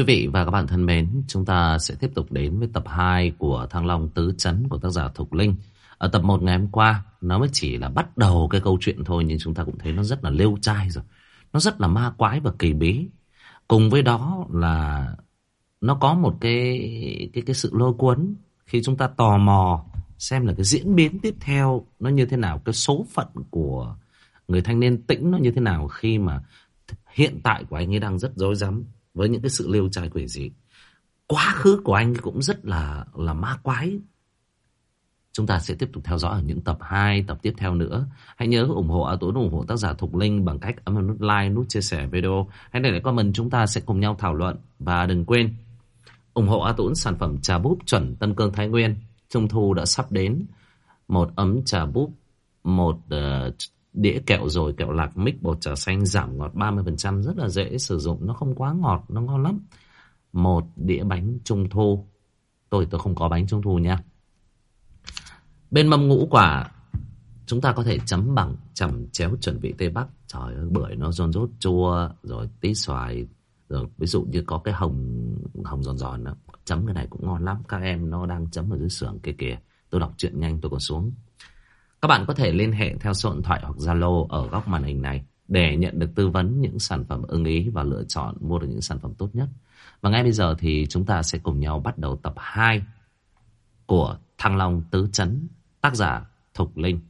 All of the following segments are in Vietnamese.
Quý vị và các bạn thân mến, chúng ta sẽ tiếp tục đến với tập 2 của Thăng Long Tứ Chấn của tác giả Thục Linh. Ở tập 1 ngày hôm qua, nó mới chỉ là bắt đầu cái câu chuyện thôi nhưng chúng ta cũng thấy nó rất là lêu trai rồi. Nó rất là ma quái và kỳ bí. Cùng với đó là nó có một cái cái cái sự lôi cuốn khi chúng ta tò mò xem là cái diễn biến tiếp theo nó như thế nào, cái số phận của người thanh niên tĩnh nó như thế nào khi mà hiện tại của anh ấy đang rất rối rắm với những cái sự liêu trai quỷ dị. Quá khứ của anh cũng rất là là ma quái. Chúng ta sẽ tiếp tục theo dõi ở những tập 2, tập tiếp theo nữa. Hãy nhớ ủng hộ A Tuấn, ủng hộ tác giả Thục Linh bằng cách ấn vào nút like, nút chia sẻ video. Hãy để lại comment chúng ta sẽ cùng nhau thảo luận. Và đừng quên ủng hộ A Tuấn sản phẩm trà búp chuẩn Tân Cương Thái Nguyên. Trung thu đã sắp đến. Một ấm trà búp, một uh, đĩa kẹo rồi kẹo lạc mix bột trà xanh giảm ngọt 30% rất là dễ sử dụng. Nó không quá ngọt, nó ngon lắm. Một, đĩa bánh trung thu. Tôi tôi không có bánh trung thu nha. Bên mâm ngũ quả, chúng ta có thể chấm bằng chầm chéo chuẩn bị tây bắc. Trời ơi, bưởi nó giòn rốt chua, rồi tí xoài, rồi ví dụ như có cái hồng hồng giòn giòn đó chấm cái này cũng ngon lắm. Các em nó đang chấm ở dưới xưởng kia kìa. Tôi đọc chuyện nhanh, tôi còn xuống các bạn có thể liên hệ theo số điện thoại hoặc Zalo ở góc màn hình này để nhận được tư vấn những sản phẩm ưng ý và lựa chọn mua được những sản phẩm tốt nhất. Và ngay bây giờ thì chúng ta sẽ cùng nhau bắt đầu tập 2 của Thăng Long Tứ Chấn, tác giả Thục Linh.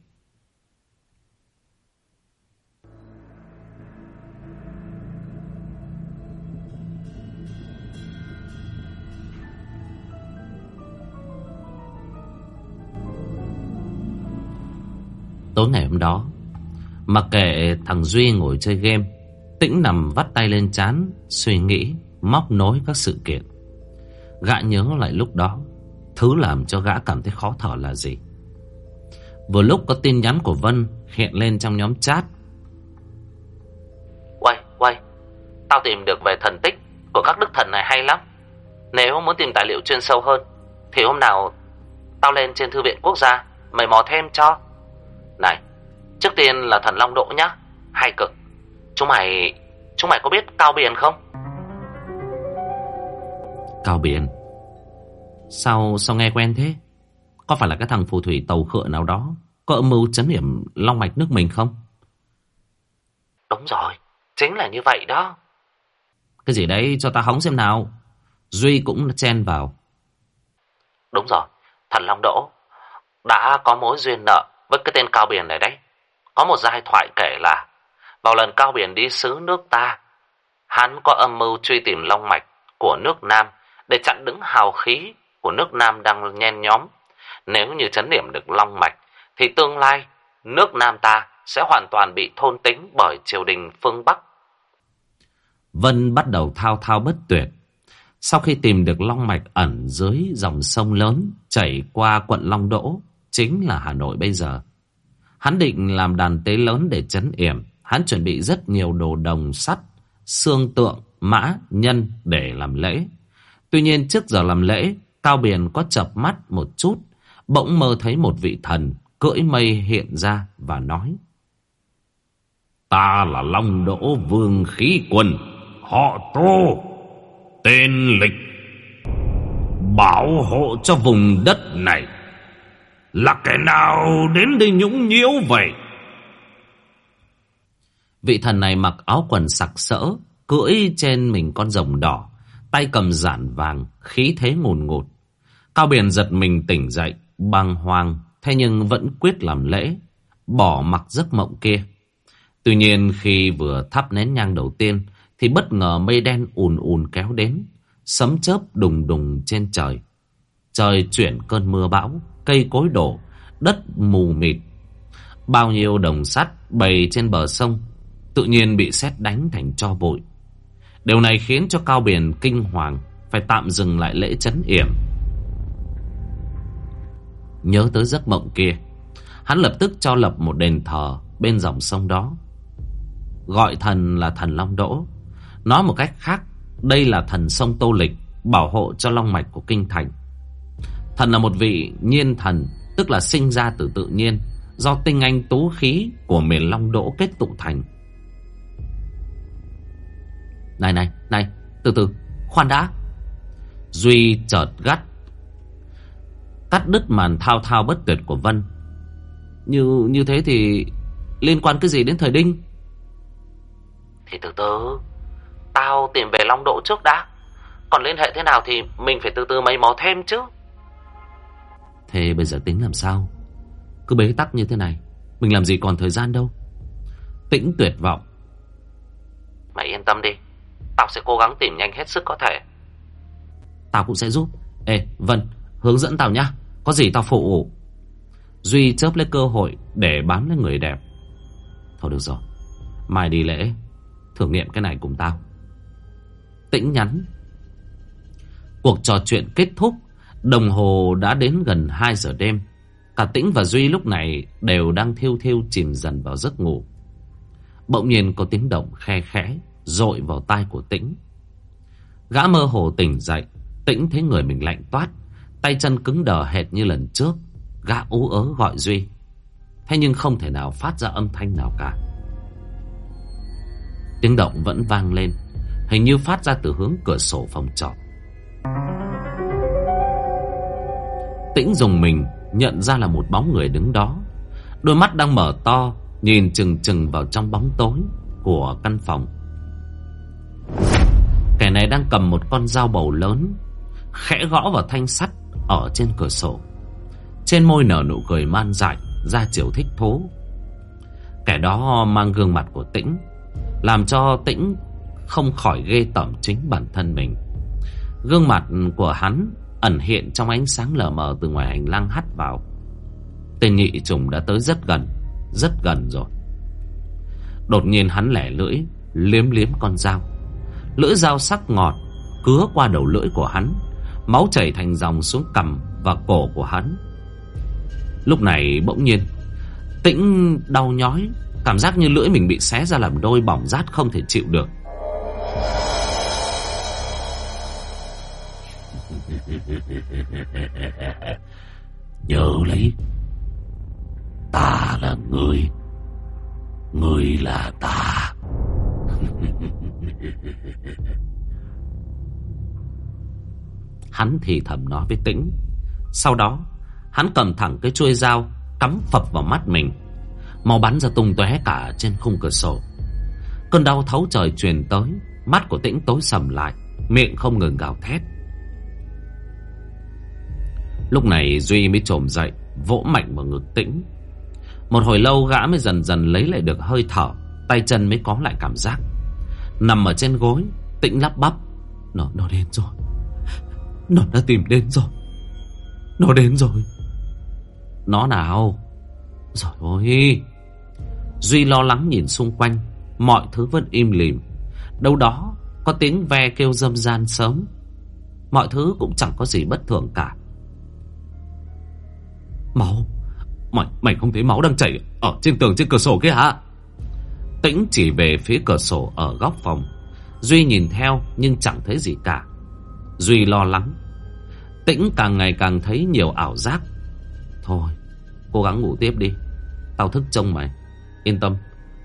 Tối ngày hôm đó Mặc kệ thằng Duy ngồi chơi game Tĩnh nằm vắt tay lên chán Suy nghĩ Móc nối các sự kiện. Gã nhớ lại lúc đó Thứ làm cho gã cảm thấy khó thở là gì. Vừa lúc có tin nhắn của Vân Hiện lên trong nhóm chat. Quay, quay Tao tìm được về thần tích Của các đức thần này hay lắm. Nếu muốn tìm tài liệu chuyên sâu hơn Thì hôm nào Tao lên trên thư viện quốc gia Mày mò thêm cho trước tiên là thần Long Đỗ nhá. Hay cực. Chúng mày... Chúng mày có biết Cao Biển không? Cao Biển? Sao sao nghe quen thế? Có phải là cái thằng phù thủy tàu khựa nào đó có âm mưu chấn điểm long mạch nước mình không? Đúng rồi, chính là như vậy đó. Cái gì đấy cho ta hóng xem nào. Duy cũng chen vào. Đúng rồi, thần Long Đỗ đã có mối duyên nợ với cái tên Cao Biển này đấy. Có một giai thoại kể là vào lần Cao Biển đi xứ nước ta, hắn có âm mưu truy tìm long mạch của nước Nam để chặn đứng hào khí của nước Nam đang nhen nhóm. Nếu như chấn điểm được long mạch, thì tương lai nước Nam ta sẽ hoàn toàn bị thôn tính bởi triều đình phương Bắc. Vân bắt đầu thao thao bất tuyệt. Sau khi tìm được long mạch ẩn dưới dòng sông lớn chảy qua quận Long Đỗ, chính là Hà Nội bây giờ. Hắn định làm đàn tế lớn để chấn yểm. Hắn chuẩn bị rất nhiều đồ đồng sắt, xương tượng, mã, nhân để làm lễ. Tuy nhiên trước giờ làm lễ, Cao Biển có chập mắt một chút, bỗng mơ thấy một vị thần cưỡi mây hiện ra và nói. Ta là Long Đỗ Vương Khí Quân, họ Tô, tên Lịch, bảo hộ cho vùng đất này. Là kẻ nào đến đây nhũng nhiễu vậy? Vị thần này mặc áo quần sặc sỡ, cưỡi trên mình con rồng đỏ, tay cầm giản vàng, khí thế ngùn ngụt. Cao Biển giật mình tỉnh dậy, băng hoàng, thế nhưng vẫn quyết làm lễ, bỏ mặc giấc mộng kia. Tuy nhiên khi vừa thắp nén nhang đầu tiên, thì bất ngờ mây đen ùn ùn kéo đến, sấm chớp đùng đùng trên trời. Trời chuyển cơn mưa bão, cây cối đổ, đất mù mịt. Bao nhiêu đồng sắt bày trên bờ sông tự nhiên bị sét đánh thành cho bụi. Điều này khiến cho Cao Biển kinh hoàng, phải tạm dừng lại lễ chấn yểm. Nhớ tới giấc mộng kia, hắn lập tức cho lập một đền thờ bên dòng sông đó. Gọi thần là thần Long Đỗ. Nói một cách khác, đây là thần sông Tô Lịch, bảo hộ cho long mạch của kinh thành. Thần là một vị nhiên thần, tức là sinh ra từ tự nhiên, do tinh anh tú khí của miền Long Đỗ kết tụ thành. Này này, này, từ từ, Khoan đã. Duy chợt gắt Cắt đứt màn thao thao bất tuyệt của Vân. Như như thế thì Liên quan cái gì đến thời đinh? Thì từ từ Tao tìm về Long Đỗ trước đã. Còn liên hệ thế nào thì Mình phải từ từ mày mò thêm chứ. Thế bây giờ tính làm sao? Cứ bế tắc như thế này Mình làm gì còn thời gian đâu. Tĩnh tuyệt vọng. Mày yên tâm đi Tao sẽ cố gắng tìm nhanh hết sức có thể. Tao cũng sẽ giúp. Ê Vân hướng dẫn tao nhá. Có gì tao phụ Duy chớp lấy cơ hội để bám lên người đẹp. Thôi được rồi Mai đi lễ. Thử nghiệm cái này cùng tao. Tĩnh nhắn. Cuộc trò chuyện kết thúc Đồng hồ đã đến gần 2 giờ đêm. Cả Tĩnh và Duy lúc này Đều đang thiêu thiêu chìm dần vào giấc ngủ. Bỗng nhiên có tiếng động khe khẽ, Rội vào tai của Tĩnh. Gã mơ hồ tỉnh dậy, Tĩnh thấy người mình lạnh toát, Tay chân cứng đờ hệt như lần trước. Gã ú ớ gọi Duy. Thế nhưng không thể nào phát ra âm thanh nào cả. Tiếng động vẫn vang lên, Hình như phát ra từ hướng cửa sổ phòng trọ. Tĩnh dùng mình, Nhận ra là một bóng người đứng đó. Đôi mắt đang mở to, Nhìn chừng chừng vào trong bóng tối Của căn phòng. Kẻ này đang cầm một con dao bầu lớn, Khẽ gõ vào thanh sắt Ở trên cửa sổ. Trên môi nở nụ cười man dại, Ra chiều thích thú. Kẻ đó mang gương mặt của Tĩnh, Làm cho Tĩnh Không khỏi ghê tởm chính bản thân mình. Gương mặt của hắn Ẩn hiện trong ánh sáng lờ mờ Từ ngoài hành lang hắt vào. Tên nhị trùng đã tới rất gần Rất gần rồi. Đột nhiên hắn lẻ lưỡi, Liếm liếm con dao. Lưỡi dao sắc ngọt, Cứa qua đầu lưỡi của hắn, Máu chảy thành dòng xuống cằm và cổ của hắn. Lúc này bỗng nhiên, Tĩnh đau nhói, Cảm giác như lưỡi mình bị xé ra làm đôi bỏng rát không thể chịu được. Nhớ lấy, Ta là người Người là ta. Hắn thì thầm nói với tĩnh. Sau đó, Hắn cầm thẳng cái chuôi dao, Cắm phập vào mắt mình. Màu bắn ra tung tóe cả trên khung cửa sổ. Cơn đau thấu trời truyền tới, Mắt của tĩnh tối sầm lại, Miệng không ngừng gào thét. Lúc này Duy mới trồm dậy Vỗ mạnh vào ngực tĩnh. Một hồi lâu gã mới dần dần lấy lại được hơi thở Tay chân mới có lại cảm giác. Nằm ở trên gối Tĩnh lắp bắp Nó, nó đến rồi. Nó đã tìm đến rồi. Nó đến rồi. Nó nào? Rồi ôi. Duy lo lắng nhìn xung quanh Mọi thứ vẫn im lìm. Đâu đó có tiếng ve kêu dâm gian sớm. Mọi thứ cũng chẳng có gì bất thường cả. Máu? Mày, mày không thấy máu đang chảy Ở trên tường trên cửa sổ kia hả? Tĩnh chỉ về phía cửa sổ ở góc phòng. Duy nhìn theo nhưng chẳng thấy gì cả. Duy lo lắng. Tĩnh càng ngày càng thấy nhiều ảo giác. Thôi Cố gắng ngủ tiếp đi. Tao thức trông mày. Yên tâm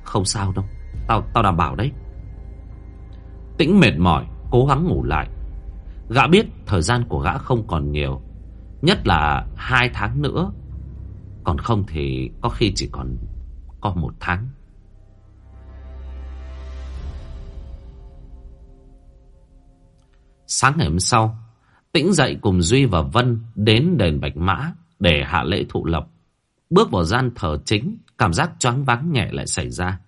Không sao đâu. Tao tao đảm bảo đấy. Tĩnh mệt mỏi Cố gắng ngủ lại. Gã biết thời gian của gã không còn nhiều. Nhất là hai tháng nữa. Còn không thì Có khi chỉ còn Có một tháng. Sáng ngày hôm sau, Tĩnh dậy cùng Duy và Vân Đến đền Bạch Mã Để hạ lễ thụ lập. Bước vào gian thờ chính, Cảm giác choáng váng nhẹ lại xảy ra.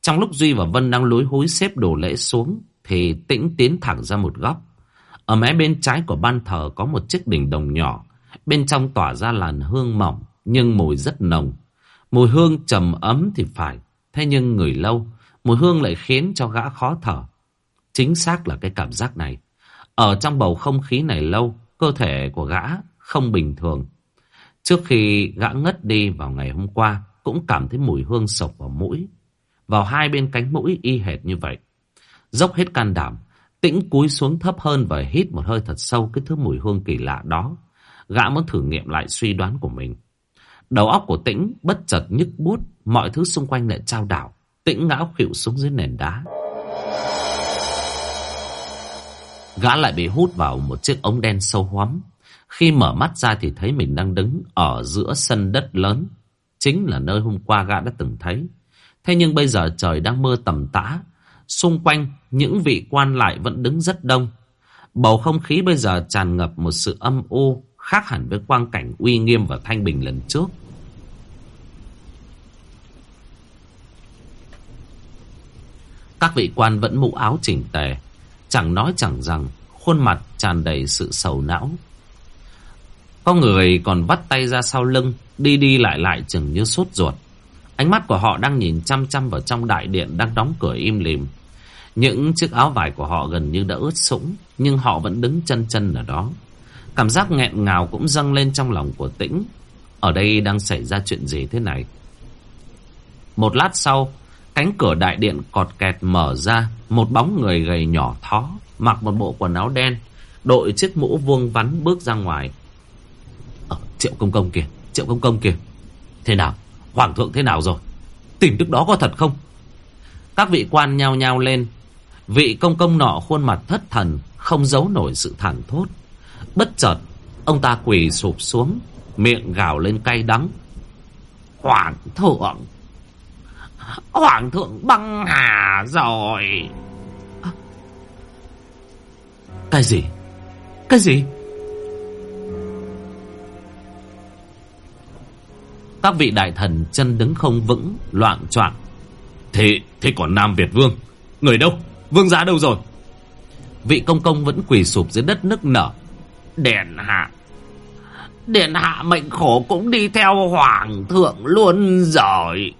Trong lúc Duy và Vân đang lối hối xếp đồ lễ xuống, Thì Tĩnh tiến thẳng ra một góc. Ở mé bên trái của ban thờ Có một chiếc đỉnh đồng nhỏ. Bên trong tỏa ra làn hương mỏng Nhưng mùi rất nồng Mùi hương trầm ấm thì phải Thế nhưng người lâu Mùi hương lại khiến cho gã khó thở Chính xác là cái cảm giác này ở trong bầu không khí này lâu, cơ thể của gã không bình thường. Trước khi gã ngất đi vào ngày hôm qua, cũng cảm thấy mùi hương sộc vào mũi. Vào hai bên cánh mũi y hệt như vậy. Dốc hết can đảm, tĩnh cúi xuống thấp hơn và hít một hơi thật sâu cái thứ mùi hương kỳ lạ đó. Gã muốn thử nghiệm lại suy đoán của mình. Đầu óc của tĩnh bất chợt nhức bút, mọi thứ xung quanh lại trao đảo. Tĩnh ngã khuỵu xuống dưới nền đá. Gã lại bị hút vào một chiếc ống đen sâu hoắm. Khi mở mắt ra thì thấy mình đang đứng ở giữa sân đất lớn. Chính là nơi hôm qua gã đã từng thấy. Thế nhưng bây giờ trời đang mưa tầm tã. Xung quanh những vị quan lại vẫn đứng rất đông. Bầu không khí bây giờ tràn ngập một sự âm u khác hẳn với quang cảnh uy nghiêm và thanh bình lần trước. Các vị quan vẫn mũ áo chỉnh tề, chẳng nói chẳng rằng, khuôn mặt tràn đầy sự sầu não. Có người còn vắt tay ra sau lưng, đi đi lại lại chừng như sốt ruột. Ánh mắt của họ đang nhìn chăm chăm vào trong đại điện đang đóng cửa im lìm. Những chiếc áo vải của họ gần như đã ướt sũng, nhưng họ vẫn đứng chân chân ở đó. Cảm giác nghẹn ngào cũng dâng lên trong lòng của tĩnh. Ở đây đang xảy ra chuyện gì thế này? Một lát sau, cánh cửa đại điện cọt kẹt mở ra, một bóng người gầy nhỏ thó, mặc một bộ quần áo đen, đội chiếc mũ vuông vắn bước ra ngoài. Ờ, triệu công công kìa, triệu công công kìa. Thế nào? Hoàng thượng thế nào rồi? Tìm đức đó có thật không? Các vị quan nhao nhao lên. Vị công công nọ khuôn mặt thất thần, không giấu nổi sự thẳng thốt. Bất chợt, ông ta quỳ sụp xuống, miệng gào lên cay đắng. Hoàng thượng! Hoàng thượng băng hà rồi! Cái gì? Cái gì? Các vị đại thần chân đứng không vững, loạn choạng. Thế, thế còn Nam Việt Vương? Người đâu? Vương giá đâu rồi? Vị công công vẫn quỳ sụp dưới đất nức nở. Điện hạ. Điện hạ mệnh khổ cũng đi theo hoàng thượng luôn rồi.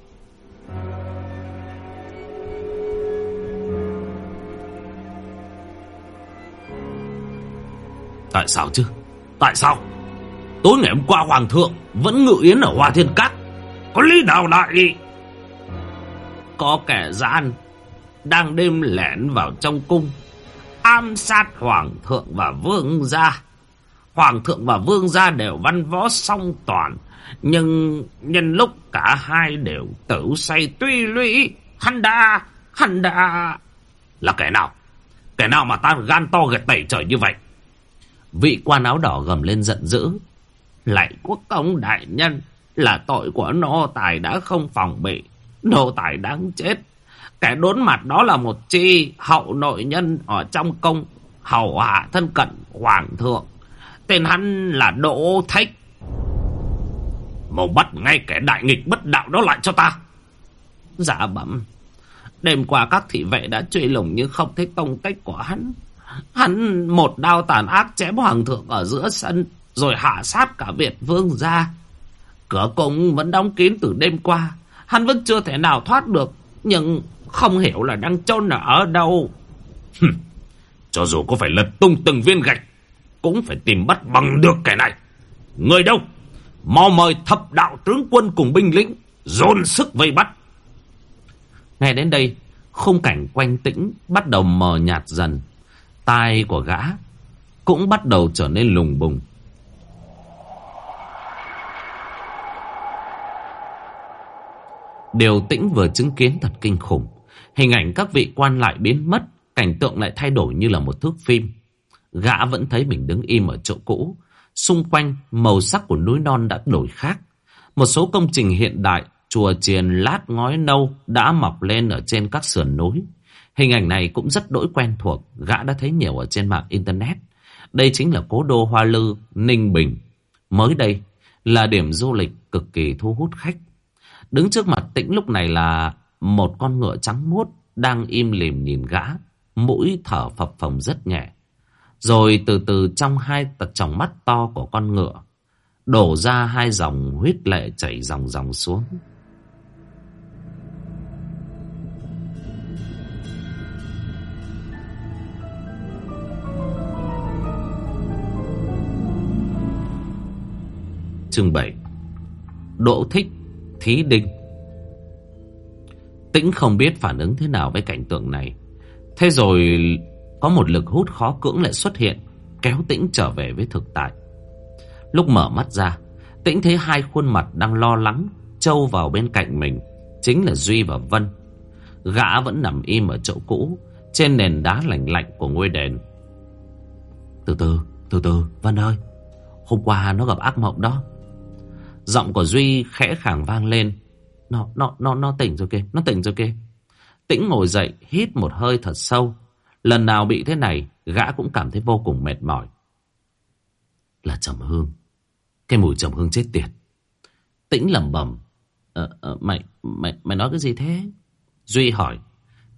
Tại sao chứ? Tại sao? Tối ngày hôm qua hoàng thượng vẫn ngự yến ở Hoa Thiên Các. Có lý nào lại? Có kẻ gian đang đêm lẻn vào trong cung ám sát hoàng thượng và vương gia. Hoàng thượng và vương gia đều văn võ song toàn. Nhưng nhân lúc cả hai đều tử say tuy lũy. Hắn đã, hắn đã... Là kẻ nào? Kẻ nào mà ta gan to gật tẩy trời như vậy? Vị quan áo đỏ gầm lên giận dữ. Lại quốc công đại nhân là tội của nô tài đã không phòng bị. Nô tài đáng chết. Kẻ đốn mặt đó là một chi hậu nội nhân ở trong công hầu hạ thân cận hoàng thượng. Tên hắn là Đỗ Thách, Mau bắt ngay kẻ đại nghịch bất đạo đó lại cho ta. Dạ bẩm. Đêm qua các thị vệ đã truy lùng nhưng không thấy tông cách của hắn. Hắn một đao tàn ác chém hoàng thượng ở giữa sân rồi hạ sát cả Việt vương ra. Cửa cung vẫn đóng kín từ đêm qua. Hắn vẫn chưa thể nào thoát được. Nhưng không hiểu là đang chôn ở đâu. Cho dù có phải lật tung từng viên gạch, cũng phải tìm bắt bằng được kẻ này. Người đâu? Mau mời thập đạo tướng quân cùng binh lính, dồn sức vây bắt. Nghe đến đây, khung cảnh quanh tĩnh bắt đầu mờ nhạt dần. Tai của gã cũng bắt đầu trở nên lùng bùng. Điều tĩnh vừa chứng kiến thật kinh khủng. Hình ảnh các vị quan lại biến mất, cảnh tượng lại thay đổi như là một thước phim. Gã vẫn thấy mình đứng im ở chỗ cũ. Xung quanh, màu sắc của núi non đã đổi khác. Một số công trình hiện đại, chùa chiền lát ngói nâu đã mọc lên ở trên các sườn núi. Hình ảnh này cũng rất đỗi quen thuộc, gã đã thấy nhiều ở trên mạng Internet. Đây chính là cố đô Hoa Lư, Ninh Bình. Mới đây là điểm du lịch cực kỳ thu hút khách. Đứng trước mặt tĩnh lúc này là một con ngựa trắng muốt đang im lìm nhìn gã, mũi thở phập phồng rất nhẹ. Rồi từ từ trong hai tật tròng mắt to của con ngựa, đổ ra hai dòng huyết lệ chảy dòng dòng xuống. Chương 7 Độ thích Thí Đinh. Tĩnh không biết phản ứng thế nào với cảnh tượng này. Thế rồi có một lực hút khó cưỡng lại xuất hiện Kéo Tĩnh trở về với thực tại Lúc mở mắt ra Tĩnh thấy hai khuôn mặt đang lo lắng Trâu vào bên cạnh mình Chính là Duy và Vân Gã vẫn nằm im ở chỗ cũ Trên nền đá lạnh lạnh của ngôi đền Từ từ, từ từ, Vân ơi. Hôm qua nó gặp ác mộng đó. Giọng của Duy khẽ khàng vang lên. Nó, nó, nó, nó tỉnh rồi kìa, nó tỉnh rồi kìa. Tĩnh ngồi dậy, hít một hơi thật sâu. Lần nào bị thế này, gã cũng cảm thấy vô cùng mệt mỏi. Là trầm hương. Cái mùi trầm hương chết tiệt. Tĩnh lẩm bẩm. Ờ, ờ, mày, mày, mày nói cái gì thế? Duy hỏi.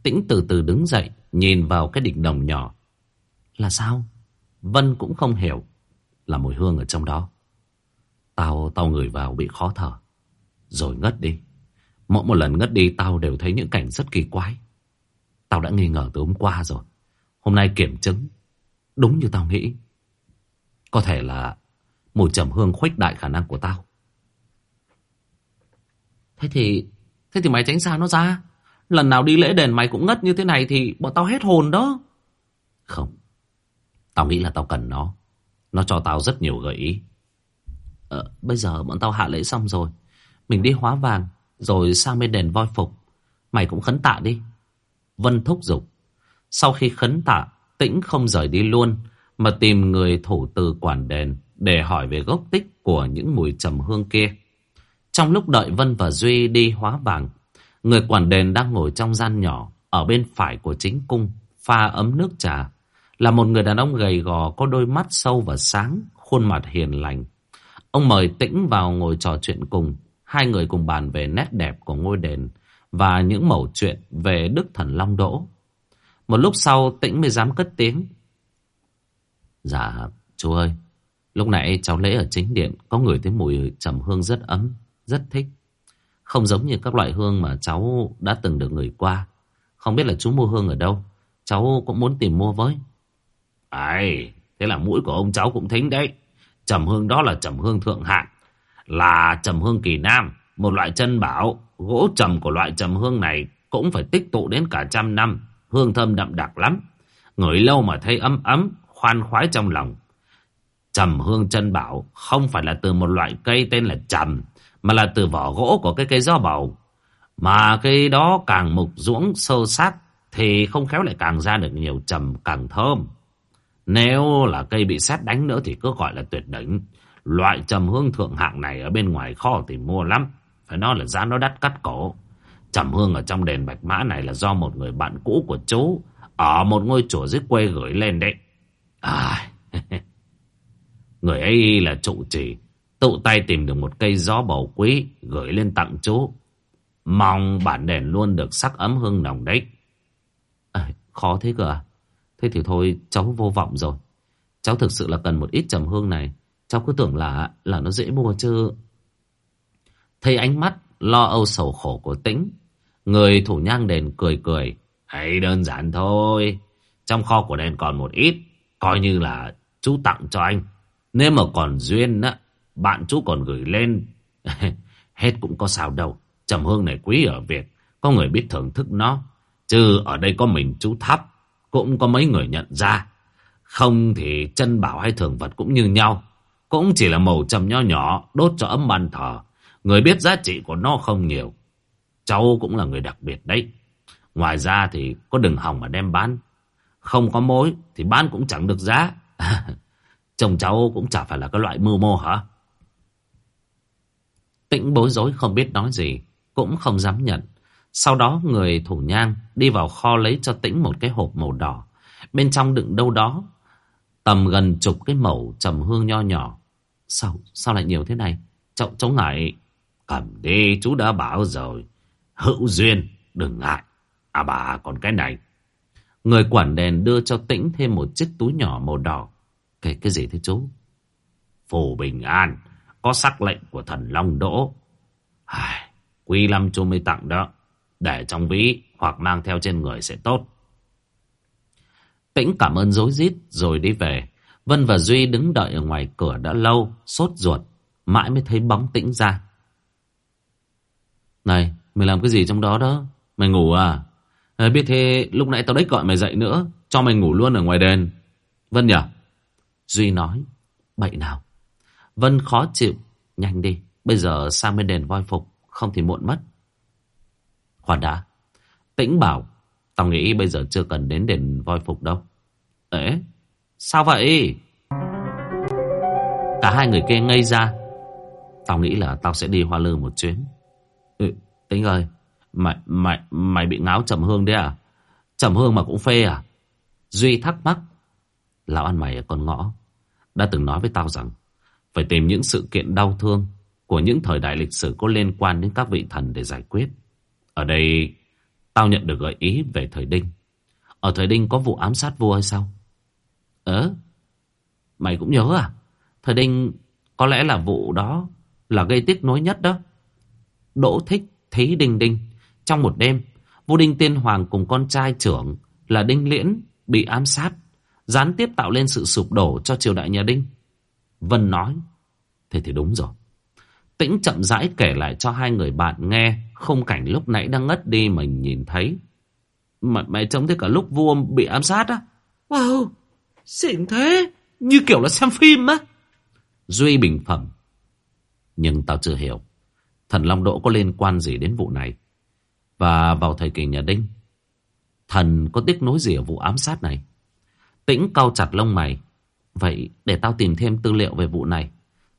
Tĩnh từ từ đứng dậy, nhìn vào cái đỉnh đồng nhỏ. Là sao? Vân cũng không hiểu. Là mùi hương ở trong đó. Tao, tao ngửi vào bị khó thở. Rồi ngất đi. Mỗi một lần ngất đi tao đều thấy những cảnh rất kỳ quái. Tao đã nghi ngờ từ hôm qua rồi. Hôm nay kiểm chứng. Đúng như tao nghĩ. Có thể là mùi trầm hương khuếch đại khả năng của tao. Thế thì... Thế thì mày tránh xa nó ra. Lần nào đi lễ đền mày cũng ngất như thế này thì bọn tao hết hồn đó. Không. Tao nghĩ là tao cần nó. Nó cho tao rất nhiều gợi ý. Ờ, bây giờ bọn tao hạ lễ xong rồi. Mình đi hóa vàng. Rồi sang bên đền voi phục. Mày cũng khấn tạ đi. Vân thúc giục. Sau khi khấn tạ, tĩnh không rời đi luôn. Mà tìm người thủ từ quản đền. Để hỏi về gốc tích của những mùi trầm hương kia. Trong lúc đợi Vân và Duy đi hóa vàng. Người quản đền đang ngồi trong gian nhỏ. Ở bên phải của chính cung. Pha ấm nước trà là một người đàn ông gầy gò có đôi mắt sâu và sáng, khuôn mặt hiền lành. Ông mời Tĩnh vào ngồi trò chuyện cùng, hai người cùng bàn về nét đẹp của ngôi đền và những mẩu chuyện về Đức Thần Long Đỗ. Một lúc sau Tĩnh mới dám cất tiếng. Dạ, chú ơi, lúc nãy cháu lễ ở chính điện có ngửi thấy mùi trầm hương rất ấm, rất thích. Không giống như các loại hương mà cháu đã từng được ngửi qua. Không biết là chú mua hương ở đâu, cháu cũng muốn tìm mua với. Ai, thế là mũi của ông cháu cũng thính đấy. Trầm hương đó là trầm hương thượng hạng. Là trầm hương kỳ nam, một loại chân bảo. Gỗ trầm của loại trầm hương này cũng phải tích tụ đến cả trăm năm. Hương thơm đậm đặc lắm. Ngửi lâu mà thấy ấm ấm, khoan khoái trong lòng. Trầm hương chân bảo không phải là từ một loại cây tên là trầm, mà là từ vỏ gỗ của cái cây gió bầu. Mà cây đó càng mục ruỗng sâu sát thì không khéo lại càng ra được nhiều trầm càng thơm. Nếu là cây bị sét đánh nữa thì cứ gọi là tuyệt đỉnh. Loại trầm hương thượng hạng này ở bên ngoài kho thì mua lắm. Phải nói là giá nó đắt cắt cổ. Trầm hương ở trong đền Bạch Mã này là do một người bạn cũ của chú ở một ngôi chùa dưới quê gửi lên đấy. À, người ấy là trụ trì, tự tay tìm được một cây gió bầu quý gửi lên tặng chú. Mong bản đền luôn được sắc ấm hương nồng đấy. À, khó thế cơ à? Thế thì thôi cháu vô vọng rồi Cháu thực sự là cần một ít trầm hương này Cháu cứ tưởng là là nó dễ mua chứ Thấy ánh mắt lo âu sầu khổ của tĩnh Người thủ nhang đền cười cười Hãy đơn giản thôi Trong kho của đền còn một ít, Coi như là chú tặng cho anh Nếu mà còn duyên á, Bạn chú còn gửi lên, Hết cũng có sao đâu Trầm hương này quý ở Việt, Có người biết thưởng thức nó Chứ ở đây có mình chú thắp cũng có mấy người nhận ra. Không thì chân bảo hay thường vật cũng như nhau. Cũng chỉ là màu trầm nho nhỏ đốt cho ấm bàn thờ. Người biết giá trị của nó không nhiều. Cháu cũng là người đặc biệt đấy. Ngoài ra thì có đừng hỏng mà đem bán. Không có mối thì bán cũng chẳng được giá. Chồng cháu cũng chả phải là cái loại mưu mô hả? Tĩnh bối rối không biết nói gì. Cũng không dám nhận. Sau đó người thủ nhang đi vào kho lấy cho tĩnh một cái hộp màu đỏ. Bên trong đựng đâu đó tầm gần chục cái mẩu trầm hương nho nhỏ. Sao, sao lại nhiều thế này? Cháu, cháu ngại. Cầm đi, chú đã bảo rồi. Hữu duyên, đừng ngại. À bà, còn cái này. Người quản đèn đưa cho tĩnh thêm một chiếc túi nhỏ màu đỏ. Cái, cái gì thế chú? Phù bình an, có sắc lệnh của thần Long Đỗ. Ai, quý lâm chú mới tặng đó. Để trong ví hoặc mang theo trên người sẽ tốt. Tĩnh cảm ơn dối rít rồi đi về. Vân và Duy đứng đợi ở ngoài cửa đã lâu, sốt ruột. Mãi mới thấy bóng tĩnh ra. Này, mày làm cái gì trong đó đó? Mày ngủ à? à biết thế lúc nãy tao đếch gọi mày dậy nữa. Cho mày ngủ luôn ở ngoài đền. Vân nhỉ? Duy nói. Bậy nào? Vân khó chịu. Nhanh đi. Bây giờ sang bên đền voi phục. Không thì muộn mất. Khoan đã. Tĩnh bảo, tao nghĩ bây giờ chưa cần đến đền voi phục đâu. Ế, Sao vậy? Cả hai người kia ngây ra. Tao nghĩ là tao sẽ đi hoa lư một chuyến. Tính ơi, mày, mày, mày bị ngáo trầm hương đấy à? Trầm hương mà cũng phê à? Duy thắc mắc. Lão ăn mày ở con ngõ. Đã từng nói với tao rằng phải tìm những sự kiện đau thương của những thời đại lịch sử có liên quan đến các vị thần để giải quyết. Ở đây, tao nhận được gợi ý về thời Đinh. Ở thời Đinh có vụ ám sát vua hay sao? Ờ, mày cũng nhớ à? Thời Đinh có lẽ là vụ đó là gây tiếc nối nhất đó. Đỗ thích thấy Đinh Đinh. Trong một đêm, vua Đinh Tiên Hoàng cùng con trai trưởng là Đinh Liễn bị ám sát, gián tiếp tạo lên sự sụp đổ cho triều đại nhà Đinh. Vân nói, thế thì đúng rồi. Tĩnh chậm rãi kể lại cho hai người bạn nghe không cảnh lúc nãy đang ngất đi mình nhìn thấy. Mày, mày trông thấy cả lúc vua bị ám sát á? Wow, xịn thế, như kiểu là xem phim á. Duy bình phẩm. Nhưng tao chưa hiểu, thần Long Đỗ có liên quan gì đến vụ này? Và vào thời kỳ nhà Đinh, thần có tiếc nối gì ở vụ ám sát này? Tĩnh cau chặt lông mày. Vậy để tao tìm thêm tư liệu về vụ này.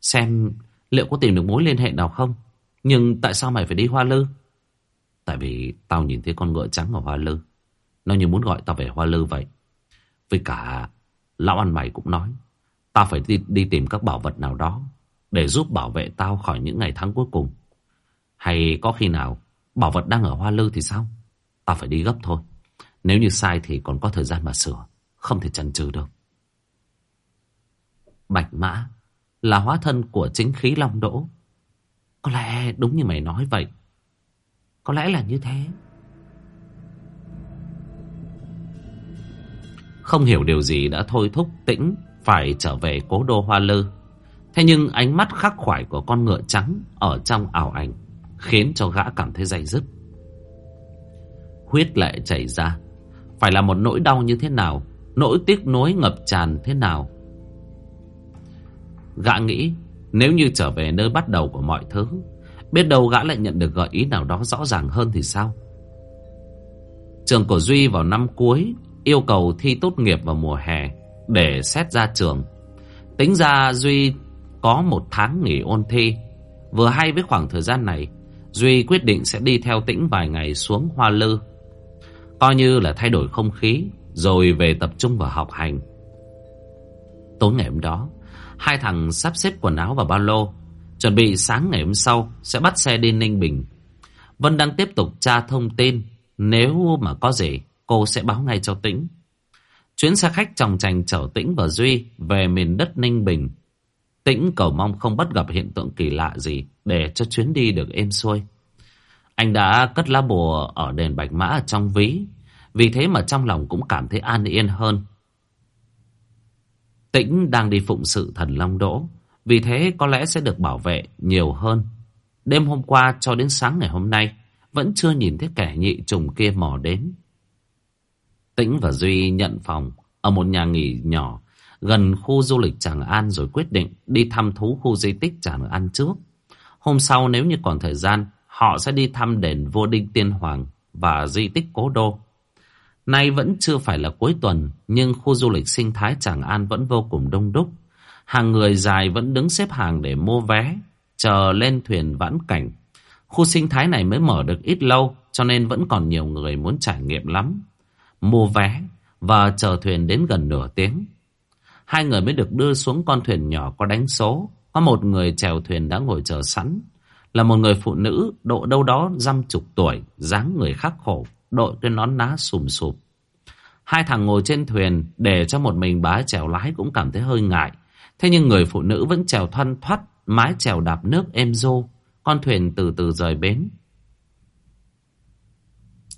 Xem liệu có tìm được mối liên hệ nào không? Nhưng tại sao mày phải đi Hoa Lư? Tại vì tao nhìn thấy con ngựa trắng ở Hoa Lư. Nó như muốn gọi tao về Hoa Lư vậy. Với cả lão ăn mày cũng nói. Tao phải đi, đi tìm các bảo vật nào đó. Để giúp bảo vệ tao khỏi những ngày tháng cuối cùng. Hay có khi nào bảo vật đang ở Hoa Lư thì sao? Ta phải đi gấp thôi. Nếu như sai thì còn có thời gian mà sửa. Không thể chần chừ được. Bạch Mã, là hóa thân của chính khí Long Đỗ. Có lẽ đúng như mày nói vậy. Có lẽ là như thế. Không hiểu điều gì đã thôi thúc tĩnh phải trở về cố đô Hoa Lư. Thế nhưng ánh mắt khắc khoải của con ngựa trắng ở trong ảo ảnh khiến cho gã cảm thấy dày dứt. Huyết lệ chảy ra. Phải là một nỗi đau như thế nào, nỗi tiếc nuối ngập tràn thế nào? Gã nghĩ nếu như trở về nơi bắt đầu của mọi thứ Biết đâu gã lại nhận được gợi ý nào đó rõ ràng hơn thì sao? Trường của Duy vào năm cuối Yêu cầu thi tốt nghiệp vào mùa hè Để xét ra trường. Tính ra Duy có một tháng nghỉ ôn thi. Vừa hay với khoảng thời gian này Duy quyết định sẽ đi theo tĩnh vài ngày xuống Hoa Lư. Coi như là thay đổi không khí, Rồi về tập trung vào học hành. Tối ngày hôm đó, Hai thằng sắp xếp quần áo và ba lô, Chuẩn bị sáng ngày hôm sau Sẽ bắt xe đi Ninh Bình. Vân đang tiếp tục tra thông tin, Nếu mà có gì, Cô sẽ báo ngay cho Tĩnh. Chuyến xe khách tròng trành chở Tĩnh và Duy Về miền đất Ninh Bình. Tĩnh cầu mong không bắt gặp hiện tượng kỳ lạ gì Để cho chuyến đi được êm xuôi Anh đã cất lá bùa Ở đền Bạch Mã ở trong ví Vì thế mà trong lòng cũng cảm thấy an yên hơn Tĩnh đang đi phụng sự thần Long Đỗ, vì thế có lẽ sẽ được bảo vệ nhiều hơn. Đêm hôm qua cho đến sáng ngày hôm nay, vẫn chưa nhìn thấy kẻ nhị trùng kia mò đến. Tĩnh và Duy nhận phòng ở một nhà nghỉ nhỏ gần khu du lịch Tràng An rồi quyết định đi thăm thú khu di tích Tràng An trước. Hôm sau nếu như còn thời gian, họ sẽ đi thăm đền Vô Đinh Tiên Hoàng và di tích Cố Đô. Nay vẫn chưa phải là cuối tuần, nhưng khu du lịch sinh thái Tràng An vẫn vô cùng đông đúc. Hàng người dài vẫn đứng xếp hàng để mua vé, chờ lên thuyền vãn cảnh. Khu sinh thái này mới mở được ít lâu, cho nên vẫn còn nhiều người muốn trải nghiệm lắm. Mua vé và chờ thuyền đến gần nửa tiếng. Hai người mới được đưa xuống con thuyền nhỏ có đánh số. Có một người chèo thuyền đã ngồi chờ sẵn. Là một người phụ nữ độ đâu đó dăm chục tuổi, dáng người khắc khổ đội cái nón ná sùm sụp. Hai thằng ngồi trên thuyền để cho một mình bá chèo lái cũng cảm thấy hơi ngại. Thế nhưng người phụ nữ vẫn chèo thoăn thoắt, mái chèo đạp nước êm rô. Con thuyền từ từ rời bến.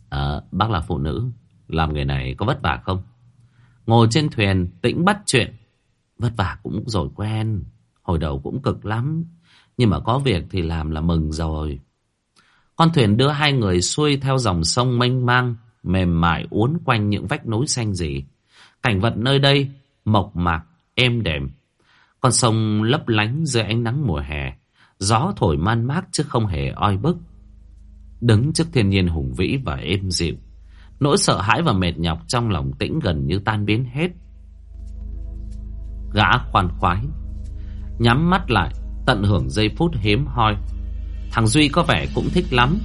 À, bác là phụ nữ, làm nghề này có vất vả không? Ngồi trên thuyền, tĩnh bắt chuyện. Vất vả cũng rồi quen, hồi đầu cũng cực lắm. Nhưng mà có việc thì làm là mừng rồi. Con thuyền đưa hai người xuôi theo dòng sông mênh mang, mềm mại uốn quanh những vách núi xanh rì. Cảnh vật nơi đây mộc mạc, êm đềm. Con sông lấp lánh dưới ánh nắng mùa hè, gió thổi man mát chứ không hề oi bức. Đứng trước thiên nhiên hùng vĩ và êm dịu, nỗi sợ hãi và mệt nhọc trong lòng tĩnh gần như tan biến hết. Gã khoan khoái, Nhắm mắt lại, Tận hưởng giây phút hiếm hoi. Thằng Duy có vẻ cũng thích lắm.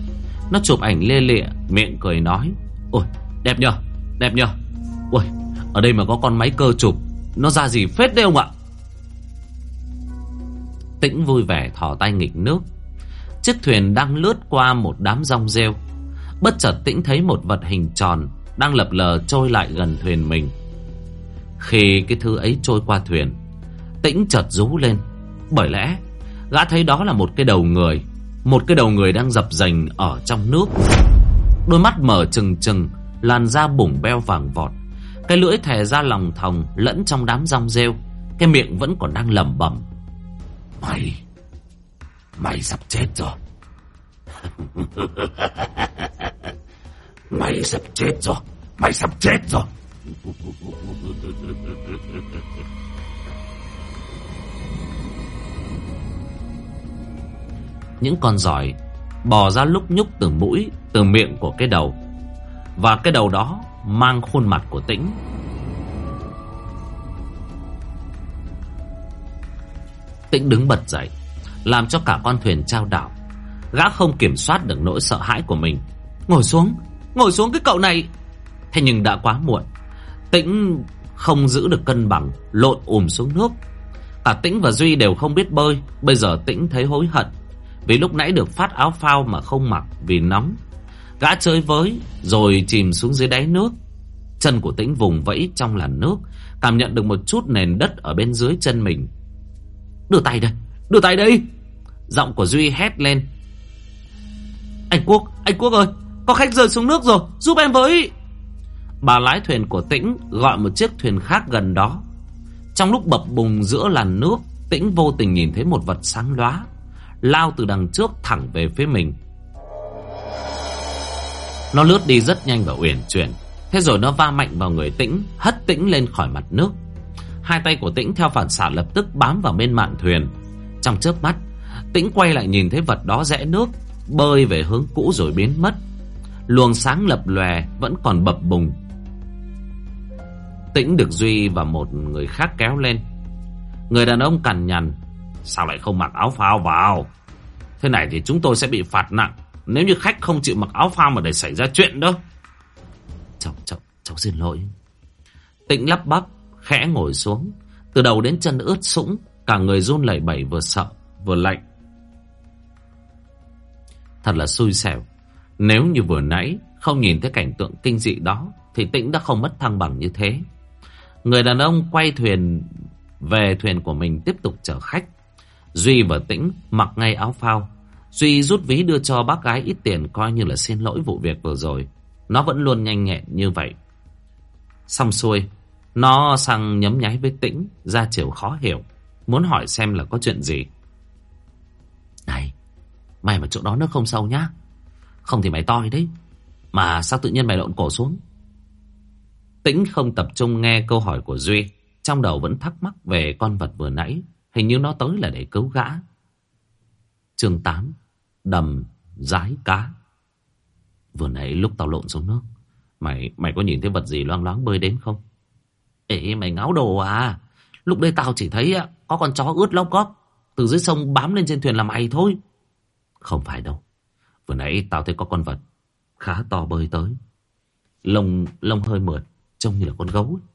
Nó chụp ảnh lê lịa, Miệng cười nói, Ôi, đẹp nhờ Đẹp nhờ. Ôi, ở đây mà có con máy cơ chụp, Nó ra gì phết đấy không ạ? Tĩnh vui vẻ thỏ tay nghịch nước. Chiếc thuyền đang lướt qua một đám rong rêu. Bất chợt Tĩnh thấy một vật hình tròn Đang lập lờ trôi lại gần thuyền mình. Khi cái thứ ấy trôi qua thuyền. Tĩnh chợt rú lên. Bởi lẽ, Gã thấy đó là một cái đầu người, Một cái đầu người đang dập dành ở trong nước. Đôi mắt mở trừng trừng, Làn da bủng beo vàng vọt. Cái lưỡi thè ra lòng thòng Lẫn trong đám rong rêu. Cái miệng vẫn còn đang lẩm bẩm. Mày Mày sắp chết rồi. Mày sắp chết rồi. Mày sắp chết rồi. Những con giỏi Bò ra lúc nhúc từ mũi, Từ miệng của cái đầu. Và cái đầu đó mang khuôn mặt của tĩnh. Tĩnh đứng bật dậy, Làm cho cả con thuyền trao đảo. Gã không kiểm soát được nỗi sợ hãi của mình. Ngồi xuống Ngồi xuống cái cậu này. Thế nhưng đã quá muộn. Tĩnh không giữ được cân bằng, Lộn ùm xuống nước. Cả Tĩnh và Duy đều không biết bơi, Bây giờ Tĩnh thấy hối hận. Vì lúc nãy được phát áo phao mà không mặc, Vì nóng. Gã chơi với, Rồi chìm xuống dưới đáy nước. Chân của Tĩnh vùng vẫy trong làn nước, Cảm nhận được một chút nền đất ở bên dưới chân mình. Đưa tay đây, Đưa tay đây! Giọng của Duy hét lên. Anh Quốc Anh Quốc ơi, Có khách rơi xuống nước rồi, Giúp em với! Bà lái thuyền của Tĩnh Gọi một chiếc thuyền khác gần đó. Trong lúc bập bùng giữa làn nước, Tĩnh vô tình nhìn thấy một vật sáng lóa, Lao từ đằng trước thẳng về phía mình. Nó lướt đi rất nhanh và uyển chuyển, Thế rồi nó va mạnh vào người Tĩnh, Hất Tĩnh lên khỏi mặt nước. Hai tay của Tĩnh theo phản xạ lập tức bám vào bên mạn thuyền. Trong chớp mắt, Tĩnh quay lại nhìn thấy vật đó rẽ nước, Bơi về hướng cũ rồi biến mất. Luồng sáng lập lòe Vẫn còn bập bùng. Tĩnh được Duy và một người khác kéo lên. Người đàn ông cằn nhằn Sao lại không mặc áo phao vào? Thế này thì chúng tôi sẽ bị phạt nặng Nếu như khách không chịu mặc áo phao mà để xảy ra chuyện đó. Cháu, cháu, cháu xin lỗi. Tĩnh lắp bắp Khẽ ngồi xuống. Từ đầu đến chân ướt sũng Cả người run lẩy bẩy vừa sợ vừa lạnh. Thật là xui xẻo. Nếu như vừa nãy Không nhìn thấy cảnh tượng kinh dị đó Thì Tĩnh đã không mất thăng bằng như thế. Người đàn ông quay thuyền, Về thuyền của mình tiếp tục chở khách. Duy và Tĩnh mặc ngay áo phao. Duy rút ví đưa cho bác gái ít tiền Coi như là xin lỗi vụ việc vừa rồi. Nó vẫn luôn nhanh nhẹn như vậy. Xong xuôi, Nó sang nhấm nháy với Tĩnh, Ra chiều khó hiểu, Muốn hỏi xem là có chuyện gì. Này, Mày mà chỗ đó nước không sâu nhá. Không thì mày toi đấy. Mà sao tự nhiên mày lộn cổ xuống? Tĩnh không tập trung nghe câu hỏi của Duy. Trong đầu vẫn thắc mắc về con vật vừa nãy. Hình như nó tới là để cứu gã. Chương 8 Đầm rái cá. Vừa nãy lúc tao lộn xuống nước, Mày mày có nhìn thấy vật gì loang loáng bơi đến không? Ê, mày ngáo đồ à? Lúc đây tao chỉ thấy có con chó ướt lóc góp. Từ dưới sông bám lên trên thuyền là mày thôi. Không phải đâu. Vừa nãy tao thấy có con vật Khá to bơi tới. Lông lông hơi mượt Trông như là con gấu ấy.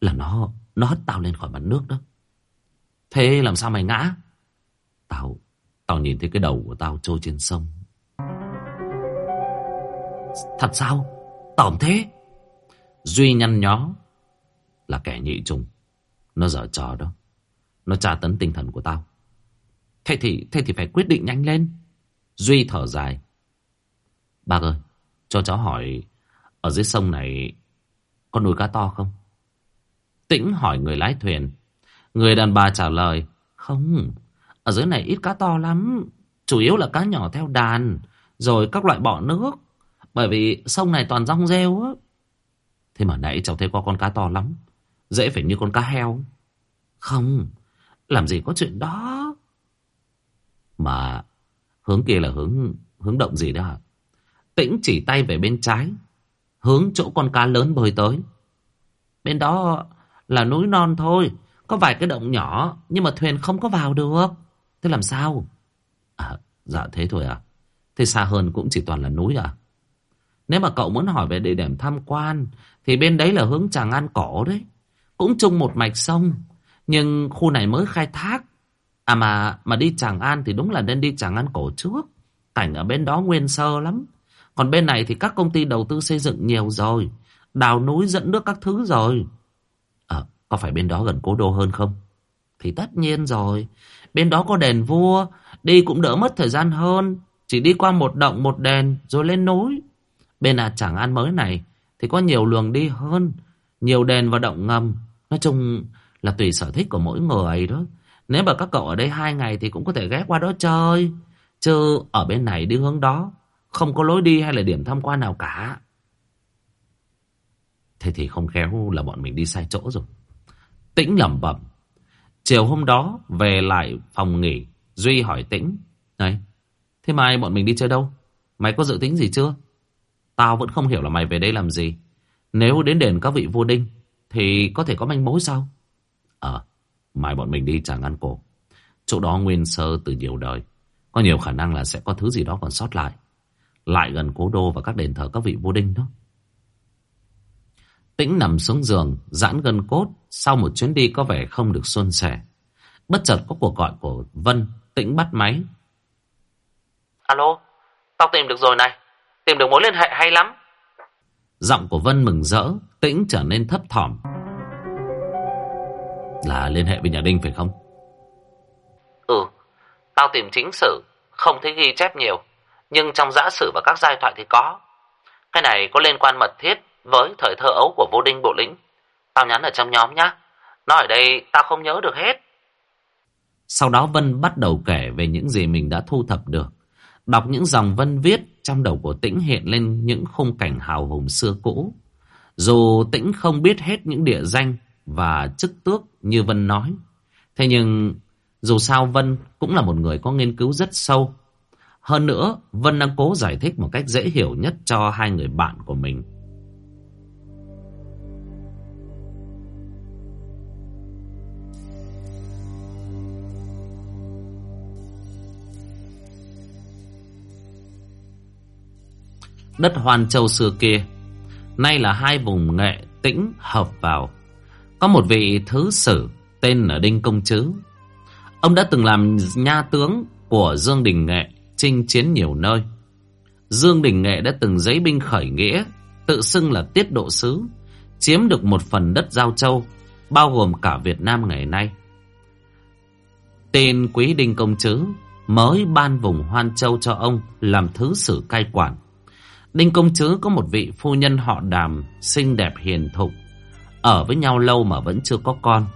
Là nó Nó hất tao lên khỏi mặt nước đó. Thế làm sao mày ngã? Tao Tao nhìn thấy cái đầu của tao trôi trên sông. Thật sao? Tỏm thế? Duy nhăn nhó. Là kẻ nhị trùng. Nó dở trò đó. Nó tra tấn tinh thần của tao. Thế thì, thế thì phải quyết định nhanh lên. Duy thở dài. Bác ơi Cho cháu hỏi Ở dưới sông này có nuôi cá to không? Tĩnh hỏi người lái thuyền. Người đàn bà trả lời, Không, Ở dưới này ít cá to lắm, Chủ yếu là cá nhỏ theo đàn, Rồi các loại bọ nước, Bởi vì sông này toàn rong rêu á. Thế mà nãy cháu thấy có con cá to lắm, Dễ phải như con cá heo. Không, Làm gì có chuyện đó. Mà Hướng kia là hướng hướng động gì đó hả? Tĩnh chỉ tay về bên trái. Hướng chỗ con cá lớn bơi tới Bên đó là núi non thôi có vài cái động nhỏ nhưng mà thuyền không có vào được. Thế làm sao? À, dạ thế thôi à? Thế xa hơn cũng chỉ toàn là núi à? Nếu mà cậu muốn hỏi về địa điểm tham quan thì bên đấy là hướng Tràng An Cổ đấy. Cũng chung một mạch sông. Nhưng khu này mới khai thác. À mà mà đi Tràng An thì đúng là nên đi Tràng An Cổ trước. Cảnh ở bên đó nguyên sơ lắm. Còn bên này thì các công ty đầu tư xây dựng nhiều rồi. Đào núi dẫn nước các thứ rồi. Ờ, có phải bên đó gần cố đô hơn không? Thì tất nhiên rồi. Bên đó có đèn vua. Đi cũng đỡ mất thời gian hơn. Chỉ đi qua một động một đèn rồi lên núi. Bên à Tràng An mới này thì có nhiều luồng đi hơn. Nhiều đèn và động ngầm. Nói chung là tùy sở thích của mỗi người đó. Nếu mà các cậu ở đây hai ngày thì cũng có thể ghé qua đó chơi. Chứ ở bên này đi hướng đó không có lối đi hay là điểm tham quan nào cả. Thế thì không khéo là bọn mình đi sai chỗ rồi. Tĩnh lẩm bẩm. Chiều hôm đó về lại phòng nghỉ. Duy hỏi Tĩnh. Này, thế mai bọn mình đi chơi đâu? Mày có dự tính gì chưa? Tao vẫn không hiểu là mày về đây làm gì. Nếu đến đền các vị vua đinh thì có thể có manh mối sao? Ờ, mai bọn mình đi chẳng ăn cổ. Chỗ đó nguyên sơ từ nhiều đời. Có nhiều khả năng là sẽ có thứ gì đó còn sót lại. Lại gần cố đô và các đền thờ các vị vua đinh đó. Tĩnh nằm xuống giường, giãn gân cốt, sau một chuyến đi có vẻ không được suôn sẻ. Bất chợt có cuộc gọi của Vân, Tĩnh bắt máy. Alo, tao tìm được rồi này, tìm được mối liên hệ hay lắm. Giọng của Vân mừng rỡ, Tĩnh trở nên thấp thỏm. Là liên hệ với nhà Đinh phải không? Ừ, tao tìm chính sử, không thấy ghi chép nhiều. Nhưng trong giã sử và các giai thoại thì có. Cái này có liên quan mật thiết với thời thơ ấu của vô đinh bộ lĩnh. Tao nhắn ở trong nhóm nhá. Nói ở đây, tao không nhớ được hết. Sau đó Vân bắt đầu kể về những gì mình đã thu thập được. Đọc những dòng Vân viết trong đầu của Tĩnh hiện lên những khung cảnh hào hùng xưa cũ. Dù Tĩnh không biết hết những địa danh và chức tước như Vân nói. Thế nhưng dù sao Vân cũng là một người có nghiên cứu rất sâu. Hơn nữa, Vân đang cố giải thích một cách dễ hiểu nhất cho hai người bạn của mình. Đất hoàn Châu xưa kia, nay là hai vùng nghệ tĩnh hợp vào. Có một vị thứ sử tên là Đinh Công chứ Ông đã từng làm nha tướng của Dương Đình Nghệ chinh chiến nhiều nơi. Dương Đình Nghệ đã từng giấy binh khởi nghĩa, tự xưng là tiết độ sứ, chiếm được một phần đất Giao Châu, bao gồm cả Việt Nam ngày nay. Tên Quý Đinh Công Trứ mới ban vùng Hoan Châu cho ông làm thứ sử cai quản. Đinh Công Trứ có một vị phu nhân họ đàm, xinh đẹp hiền thục, ở với nhau lâu mà vẫn chưa có con.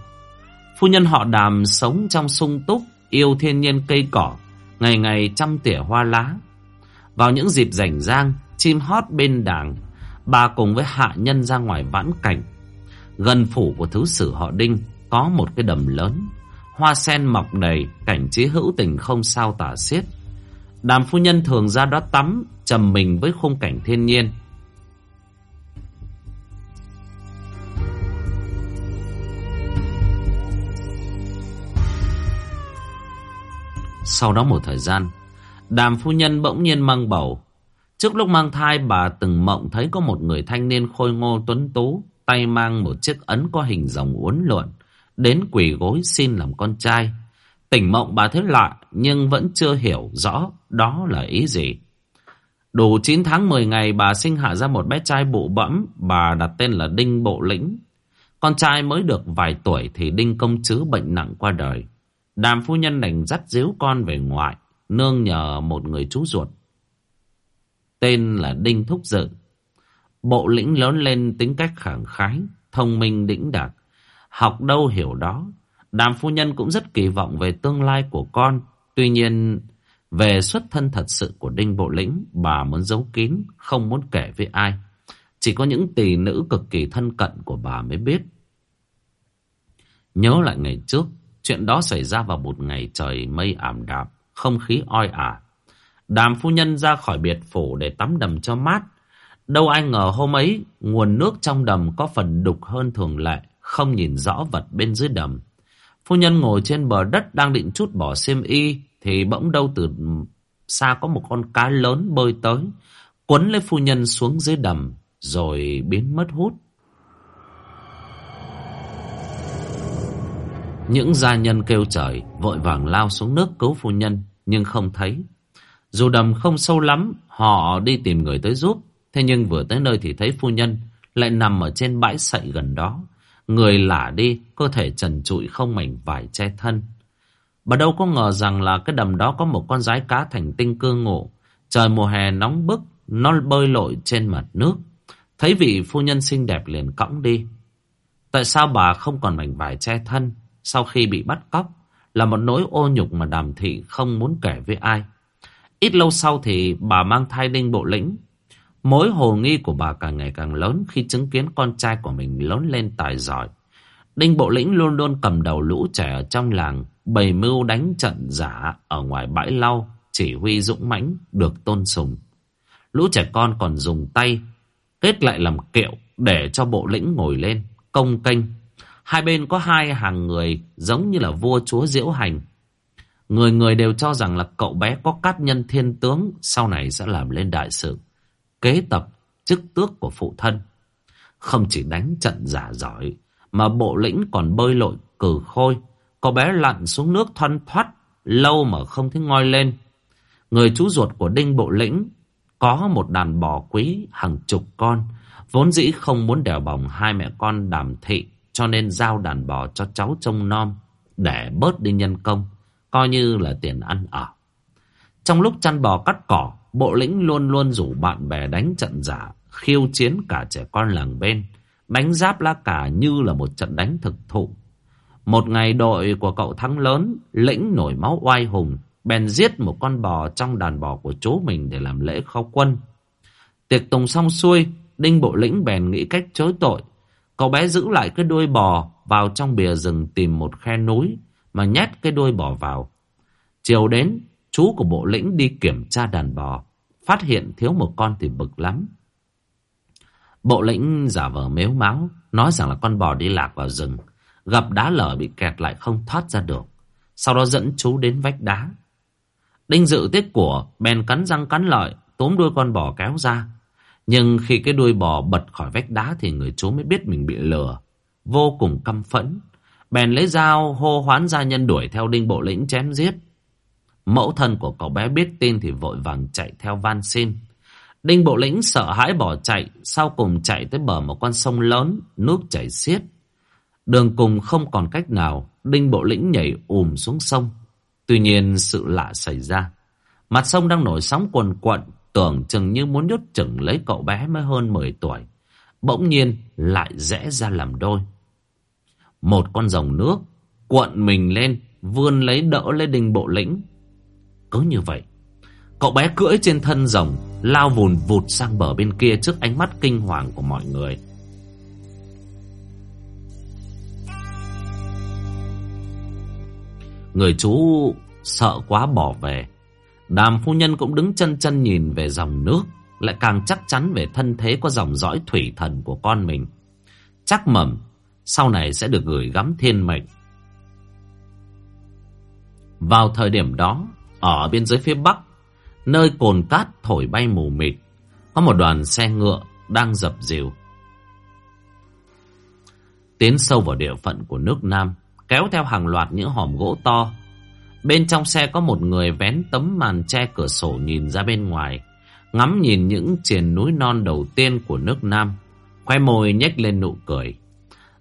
Phu nhân họ đàm sống trong sung túc, yêu thiên nhiên cây cỏ, ngày ngày chăm tỉa hoa lá. Vào những dịp rảnh rang, chim hót bên đàng, bà cùng với hạ nhân ra ngoài vãn cảnh. Gần phủ của thứ sử họ Đinh có một cái đầm lớn, hoa sen mọc đầy, cảnh trí hữu tình không sao tả xiết. Đàm phu nhân thường ra đó tắm, trầm mình với khung cảnh thiên nhiên. Sau đó một thời gian, đàm phu nhân bỗng nhiên mang bầu. Trước lúc mang thai bà từng mộng thấy có một người thanh niên khôi ngô tuấn tú, tay mang một chiếc ấn có hình rồng uốn lượn, đến quỳ gối xin làm con trai. Tỉnh mộng bà thấy lạ nhưng vẫn chưa hiểu rõ đó là ý gì. Đủ 9 tháng 10 ngày bà sinh hạ ra một bé trai bụ bẫm, bà đặt tên là Đinh Bộ Lĩnh. Con trai mới được vài tuổi thì Đinh Công Chứ bệnh nặng qua đời. Đàm phu nhân đành dắt díu con về ngoại, nương nhờ một người chú ruột. Tên là Đinh Thúc Dự. Bộ lĩnh lớn lên tính cách khẳng khái, thông minh đĩnh đạc. Học đâu hiểu đó. Đàm phu nhân cũng rất kỳ vọng về tương lai của con. Tuy nhiên, về xuất thân thật sự của Đinh Bộ Lĩnh, bà muốn giấu kín, không muốn kể với ai. Chỉ có những tỷ nữ cực kỳ thân cận của bà mới biết. Nhớ lại ngày trước, Chuyện đó xảy ra vào một ngày trời mây ảm đạm, không khí oi ả. Đàm phu nhân ra khỏi biệt phủ để tắm đầm cho mát. Đâu ai ngờ hôm ấy, nguồn nước trong đầm có phần đục hơn thường lệ, không nhìn rõ vật bên dưới đầm. Phu nhân ngồi trên bờ đất đang định chút bỏ xiêm y thì bỗng đâu từ xa có một con cá lớn bơi tới, quấn lấy phu nhân xuống dưới đầm rồi biến mất hút. Những gia nhân kêu trời vội vàng lao xuống nước cứu phu nhân nhưng không thấy. Dù đầm không sâu lắm, họ đi tìm người tới giúp. Thế nhưng vừa tới nơi thì thấy phu nhân lại nằm ở trên bãi sậy gần đó. Người lả đi, cơ thể trần trụi không mảnh vải che thân. Bà đâu có ngờ rằng là cái đầm đó có một con rái cá thành tinh cư ngộ. Trời mùa hè nóng bức, nó bơi lội trên mặt nước. Thấy vị phu nhân xinh đẹp liền cõng đi. Tại sao bà không còn mảnh vải che thân sau khi bị bắt cóc? Là một nỗi ô nhục mà đàm thị không muốn kể với ai. Ít lâu sau thì bà mang thai đinh bộ lĩnh. Mối hồ nghi của bà càng ngày càng lớn khi chứng kiến con trai của mình lớn lên tài giỏi. Đinh bộ lĩnh luôn luôn cầm đầu lũ trẻ ở trong làng, bày mưu đánh trận giả ở ngoài bãi lau, chỉ huy dũng mãnh được tôn sùng. Lũ trẻ con còn dùng tay kết lại làm kiệu để cho bộ lĩnh ngồi lên, công canh. Hai bên có hai hàng người giống như là vua chúa diễu hành. Người người đều cho rằng là cậu bé có cát nhân thiên tướng, sau này sẽ làm lên đại sự. Kế tập chức tước của phụ thân. Không chỉ đánh trận giả giỏi, mà bộ lĩnh còn bơi lội cử khôi. Cậu bé lặn xuống nước thoăn thoát lâu mà không thấy ngoi lên. Người chú ruột của Đinh Bộ Lĩnh có một đàn bò quý hàng chục con. Vốn dĩ không muốn đèo bỏng hai mẹ con đàm thị cho nên giao đàn bò cho cháu trông nom để bớt đi nhân công coi như là tiền ăn ở. Trong lúc chăn bò cắt cỏ, bộ lĩnh luôn luôn rủ bạn bè đánh trận giả, khiêu chiến cả trẻ con làng bên, đánh giáp lá cả như là một trận đánh thực thụ. Một ngày đội của cậu thắng lớn, lĩnh nổi máu oai hùng, bèn giết một con bò trong đàn bò của chú mình để làm lễ khao quân. Tiệc tùng xong xuôi, đinh bộ lĩnh bèn nghĩ cách chối tội. Cậu bé giữ lại cái đuôi bò vào trong bìa rừng tìm một khe núi, mà nhét cái đuôi bò vào. Chiều đến, chú của bộ lĩnh đi kiểm tra đàn bò, phát hiện thiếu một con thì bực lắm. Bộ lĩnh giả vờ mếu máu, nói rằng là con bò đi lạc vào rừng, gặp đá lở bị kẹt lại không thoát ra được. Sau đó dẫn chú đến vách đá. Đinh dự tiết của, bèn cắn răng cắn lợi, tóm đuôi con bò kéo ra. Nhưng khi cái đuôi bò bật khỏi vách đá thì người chú mới biết mình bị lừa. Vô cùng căm phẫn, Bèn lấy dao hô hoán gia nhân đuổi theo đinh bộ lĩnh chém giết. Mẫu thân của cậu bé biết tin thì vội vàng chạy theo van xin. Đinh bộ lĩnh sợ hãi bỏ chạy, sau cùng chạy tới bờ một con sông lớn, nước chảy xiết. Đường cùng không còn cách nào, đinh bộ lĩnh nhảy ùm xuống sông. Tuy nhiên sự lạ xảy ra. Mặt sông đang nổi sóng cuồn cuộn, tưởng chừng như muốn nhốt chừng lấy cậu bé mới hơn 10 tuổi. Bỗng nhiên lại rẽ ra làm đôi. Một con rồng nước cuộn mình lên, vươn lấy đỡ lấy đình bộ lĩnh. Cứ như vậy, cậu bé cưỡi trên thân rồng, lao vùn vụt sang bờ bên kia trước ánh mắt kinh hoàng của mọi người. Người chú sợ quá bỏ về. Đàm phu nhân cũng đứng chân chân nhìn về dòng nước, lại càng chắc chắn về thân thế có dòng dõi thủy thần của con mình. Chắc mầm sau này sẽ được gửi gắm thiên mệnh. Vào thời điểm đó, ở biên giới phía Bắc, nơi cồn cát thổi bay mù mịt, có một đoàn xe ngựa đang dập dìu. Tiến sâu vào địa phận của nước Nam, kéo theo hàng loạt những hòm gỗ to. Bên trong xe có một người vén tấm màn che cửa sổ nhìn ra bên ngoài, ngắm nhìn những triền núi non đầu tiên của nước Nam, khoe môi nhếch lên nụ cười.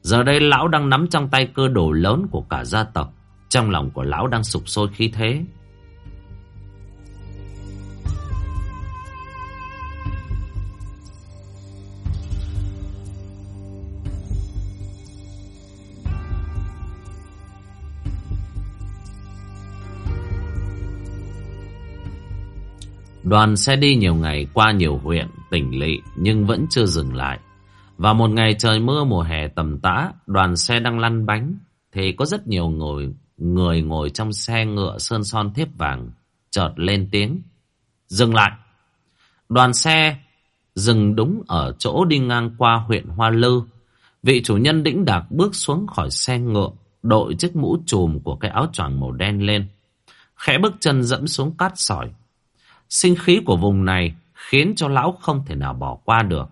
Giờ đây lão đang nắm trong tay cơ đồ lớn của cả gia tộc. Trong lòng của lão đang sụp sôi khí thế. Đoàn xe đi nhiều ngày qua nhiều huyện, tỉnh lỵ nhưng vẫn chưa dừng lại. Và một ngày trời mưa mùa hè tầm tã, đoàn xe đang lăn bánh, thì có rất nhiều người, người ngồi trong xe ngựa sơn son thiếp vàng, chợt lên tiếng. Dừng lại. Đoàn xe dừng đúng ở chỗ đi ngang qua huyện Hoa Lư. Vị chủ nhân đĩnh đạc bước xuống khỏi xe ngựa, đội chiếc mũ trùm của cái áo choàng màu đen lên. Khẽ bước chân dẫm xuống cát sỏi. Sinh khí của vùng này khiến cho lão không thể nào bỏ qua được.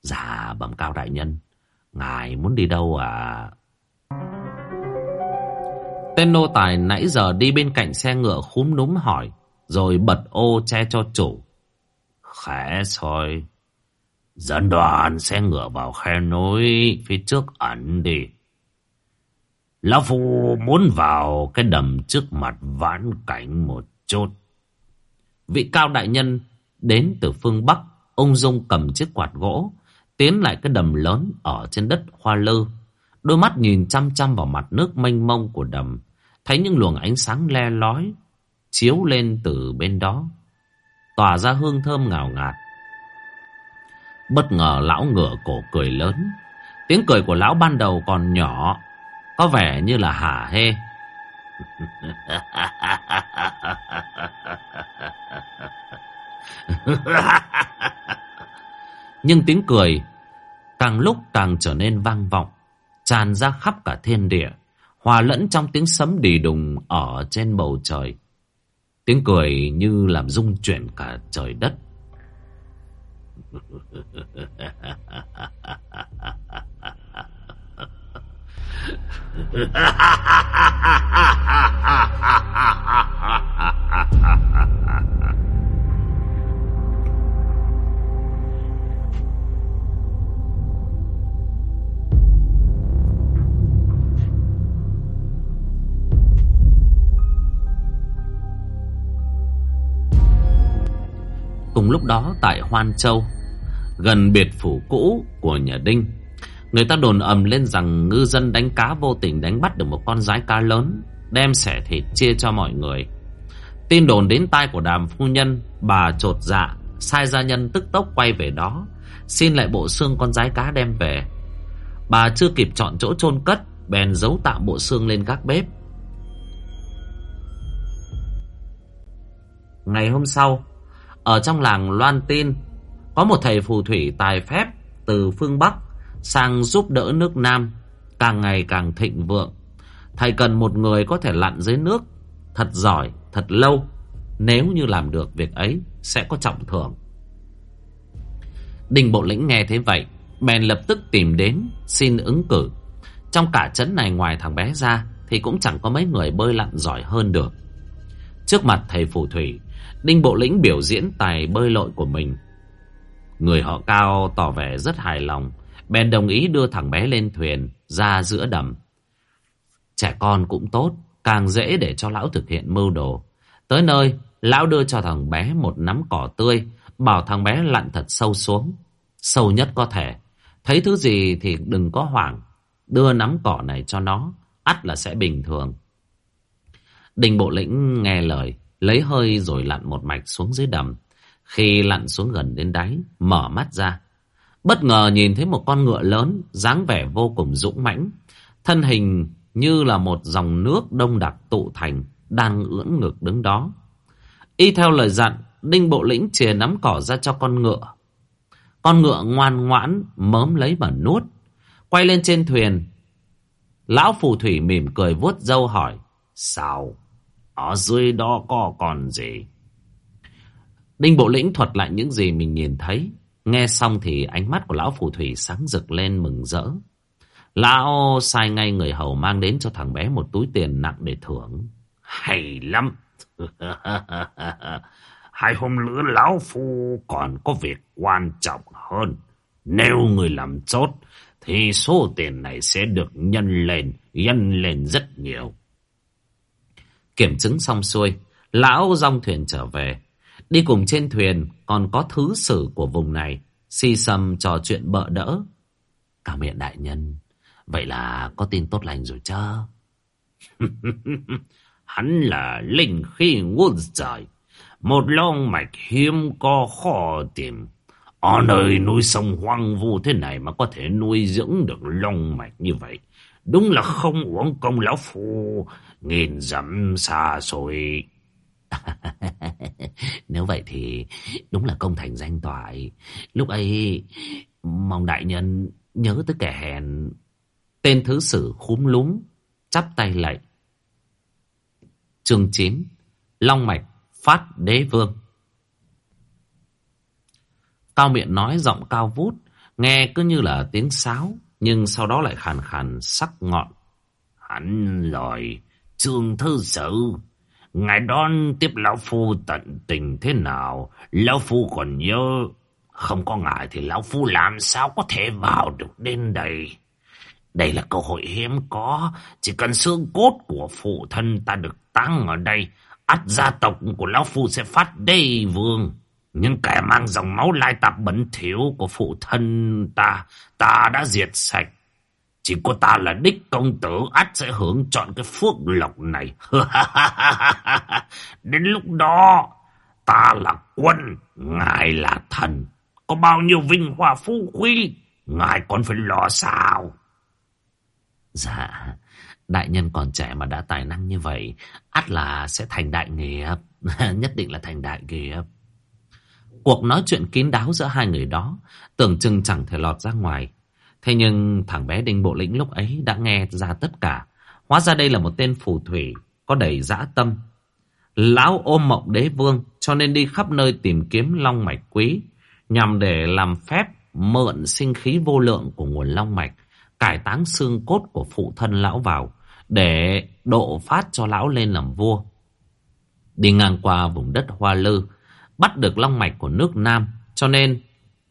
Dạ bẩm cao đại nhân, ngài muốn đi đâu à? Tên nô tài nãy giờ đi bên cạnh xe ngựa khúm núm hỏi, rồi bật ô che cho chủ. Khẽ rồi. dẫn đoàn xe ngựa vào khe núi phía trước ẩn đi. Lão Phu muốn vào cái đầm trước mặt vãn cảnh một chút. Vị cao đại nhân đến từ phương Bắc, ông Dung cầm chiếc quạt gỗ, tiến lại cái đầm lớn ở trên đất hoa lư. Đôi mắt nhìn chăm chăm vào mặt nước mênh mông của đầm, thấy những luồng ánh sáng le lói, chiếu lên từ bên đó, tỏa ra hương thơm ngào ngạt. Bất ngờ lão ngựa cổ cười lớn, tiếng cười của lão ban đầu còn nhỏ, có vẻ như là hả hê. Nhưng tiếng cười càng lúc càng trở nên vang vọng, tràn ra khắp cả thiên địa, hòa lẫn trong tiếng sấm đì đùng ở trên bầu trời. Tiếng cười như làm rung chuyển cả trời đất. Cùng lúc đó tại Hoan Châu Gần biệt phủ cũ của nhà Đinh Người ta đồn ầm lên rằng ngư dân đánh cá vô tình đánh bắt được một con rái cá lớn, Đem xẻ thịt chia cho mọi người. Tin đồn đến tai của đàm phu nhân, Bà trột dạ Sai gia nhân tức tốc quay về đó, Xin lại bộ xương con rái cá đem về. Bà chưa kịp chọn chỗ chôn cất, Bèn giấu tạm bộ xương lên các bếp. Ngày hôm sau, Ở trong làng Loan Tin, Có một thầy phù thủy tài phép Từ phương Bắc sang giúp đỡ nước Nam càng ngày càng thịnh vượng. Thầy cần một người có thể lặn dưới nước thật giỏi, thật lâu. Nếu như làm được việc ấy sẽ có trọng thưởng. Đình Bộ Lĩnh nghe thế vậy, bèn lập tức tìm đến xin ứng cử. Trong cả trấn này ngoài thằng bé ra thì cũng chẳng có mấy người bơi lặn giỏi hơn được. Trước mặt thầy phù thủy, Đinh Bộ Lĩnh biểu diễn tài bơi lội của mình. Người họ cao tỏ vẻ rất hài lòng Bèn đồng ý đưa thằng bé lên thuyền ra giữa đầm. Trẻ con cũng tốt, càng dễ để cho lão thực hiện mưu đồ. Tới nơi, lão đưa cho thằng bé một nắm cỏ tươi, bảo thằng bé lặn thật sâu xuống. Sâu nhất có thể. Thấy thứ gì thì đừng có hoảng. Đưa nắm cỏ này cho nó, ắt là sẽ bình thường. Đình bộ lĩnh nghe lời, lấy hơi rồi lặn một mạch xuống dưới đầm. Khi lặn xuống gần đến đáy, mở mắt ra, Bất ngờ nhìn thấy một con ngựa lớn, dáng vẻ vô cùng dũng mãnh. Thân hình như là một dòng nước đông đặc tụ thành, đang ưỡn ngực đứng đó. Y theo lời dặn, Đinh Bộ Lĩnh chìa nắm cỏ ra cho con ngựa. Con ngựa ngoan ngoãn, mớm lấy mà nuốt. Quay lên trên thuyền, Lão phù thủy mỉm cười vuốt dâu hỏi, Sao? Ở dưới đó có còn gì? Đinh Bộ Lĩnh thuật lại những gì mình nhìn thấy. Nghe xong thì ánh mắt của lão phù thủy sáng rực lên mừng rỡ. Lão sai ngay người hầu mang đến cho thằng bé một túi tiền nặng để thưởng. Hay lắm. Hai hôm nữa lão phu còn có việc quan trọng hơn. Nếu người làm tốt thì số tiền này sẽ được nhân lên, nhân lên rất nhiều. Kiểm chứng xong xuôi, lão dòng thuyền trở về. Đi cùng trên thuyền, còn có thứ sử của vùng này. Si sầm trò chuyện bợ đỡ. Cao miệng đại nhân. Vậy là có tin tốt lành rồi chứ? Hắn là linh khí ngút trời. Một long mạch hiếm có khó tìm. Ở nơi núi sông hoang vu thế này mà có thể nuôi dưỡng được long mạch như vậy. Đúng là không uống công lão phu. Nghìn dặm xa xôi. Nếu vậy thì đúng là công thành danh toại. Lúc ấy mong đại nhân nhớ tới kẻ hèn. Tên thứ sử khúm lúm. chắp tay lạy. Chương 9 Long mạch phát đế vương Cao miệng nói giọng cao vút, nghe cứ như là tiếng sáo, nhưng sau đó lại khàn khàn sắc ngọn. Hắn rồi, trương thư sử ngài đón tiếp lão phu tận tình thế nào, lão phu còn nhớ, không có ngài thì lão phu làm sao có thể vào được đến đây. Đây là cơ hội hiếm có, chỉ cần xương cốt của phụ thân ta được tăng ở đây, ắt gia tộc của lão phu sẽ phát đây vương. Nhưng kẻ mang dòng máu lai tạp bẩn thiếu của phụ thân ta, ta đã diệt sạch. Chỉ có ta là đích công tử ắt sẽ hưởng chọn cái phước lộc này. Đến lúc đó, ta là quân, ngài là thần. Có bao nhiêu vinh hoa phú quý, ngài còn phải lo sao? Dạ, đại nhân còn trẻ mà đã tài năng như vậy, ắt là sẽ thành đại nghiệp, nhất định là thành đại nghiệp. Cuộc nói chuyện kín đáo giữa hai người đó, tưởng chừng chẳng thể lọt ra ngoài. Thế nhưng thằng bé Đinh Bộ Lĩnh lúc ấy đã nghe ra tất cả. Hóa ra đây là một tên phù thủy, có đầy dã tâm. Lão ôm mộng đế vương, cho nên đi khắp nơi tìm kiếm long mạch quý, nhằm để làm phép mượn sinh khí vô lượng của nguồn long mạch, cải táng xương cốt của phụ thân lão vào, để độ phát cho lão lên làm vua. Đi ngang qua vùng đất Hoa Lư, bắt được long mạch của nước Nam, cho nên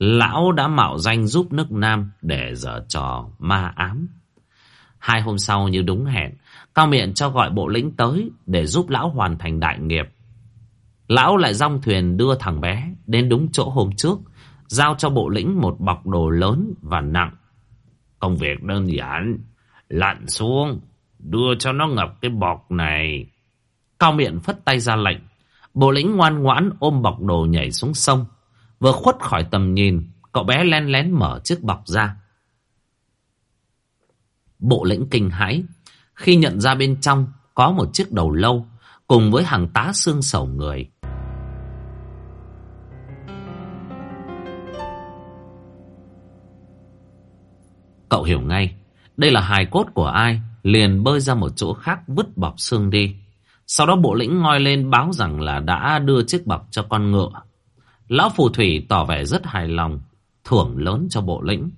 lão đã mạo danh giúp nước Nam để dở trò ma ám. Hai hôm sau như đúng hẹn, Cao Miện cho gọi bộ lĩnh tới để giúp lão hoàn thành đại nghiệp. Lão lại rong thuyền đưa thằng bé đến đúng chỗ hôm trước, giao cho bộ lĩnh một bọc đồ lớn và nặng. Công việc đơn giản, lặn xuống, đưa cho nó ngập cái bọc này. Cao Miện phất tay ra lệnh, bộ lĩnh ngoan ngoãn ôm bọc đồ nhảy xuống sông. Vừa khuất khỏi tầm nhìn, cậu bé len lén mở chiếc bọc ra. Bộ lĩnh kinh hãi khi nhận ra bên trong có một chiếc đầu lâu cùng với hàng tá xương sầu người. Cậu hiểu ngay, đây là hài cốt của ai, liền bơi ra một chỗ khác vứt bọc xương đi. Sau đó bộ lĩnh ngoi lên báo rằng là đã đưa chiếc bọc cho con ngựa. Lão phù thủy tỏ vẻ rất hài lòng, thưởng lớn cho bộ lĩnh.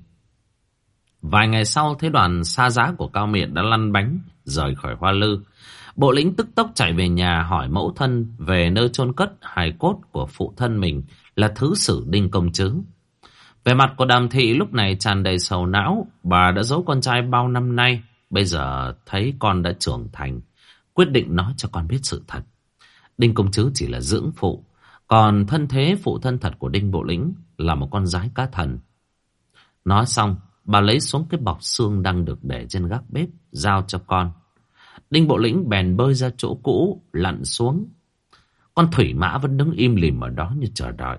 Vài ngày sau, thế đoàn xa giá của Cao Miện đã lăn bánh, rời khỏi Hoa Lư. Bộ lĩnh tức tốc chạy về nhà hỏi mẫu thân về nơi chôn cất hài cốt của phụ thân mình là thứ sử đinh công chứ. Về mặt của đàm thị lúc này tràn đầy sầu não, bà đã giấu con trai bao năm nay, bây giờ thấy con đã trưởng thành, quyết định nói cho con biết sự thật. Đinh công chứ chỉ là dưỡng phụ, còn thân thế phụ thân thật của Đinh Bộ Lĩnh là một con rái cá thần. Nói xong, bà lấy xuống cái bọc xương đang được để trên gác bếp, giao cho con. Đinh Bộ Lĩnh bèn bơi ra chỗ cũ, lặn xuống. Con thủy mã vẫn đứng im lìm ở đó như chờ đợi.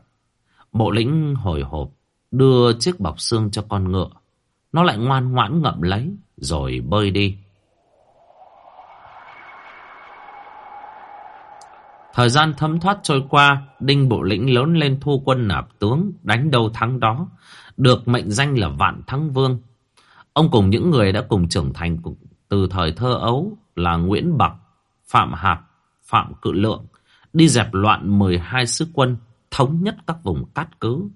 Bộ Lĩnh hồi hộp, đưa chiếc bọc xương cho con ngựa. Nó lại ngoan ngoãn ngậm lấy, rồi bơi đi. Thời gian thấm thoát trôi qua, Đinh Bộ Lĩnh lớn lên thu quân nạp tướng, đánh đầu thắng đó, được mệnh danh là Vạn Thắng Vương. Ông cùng những người đã cùng trưởng thành từ thời thơ ấu là Nguyễn Bạc, Phạm Hạp, Phạm Cự Lượng, đi dẹp loạn 12 sứ quân, thống nhất các vùng cát cứ.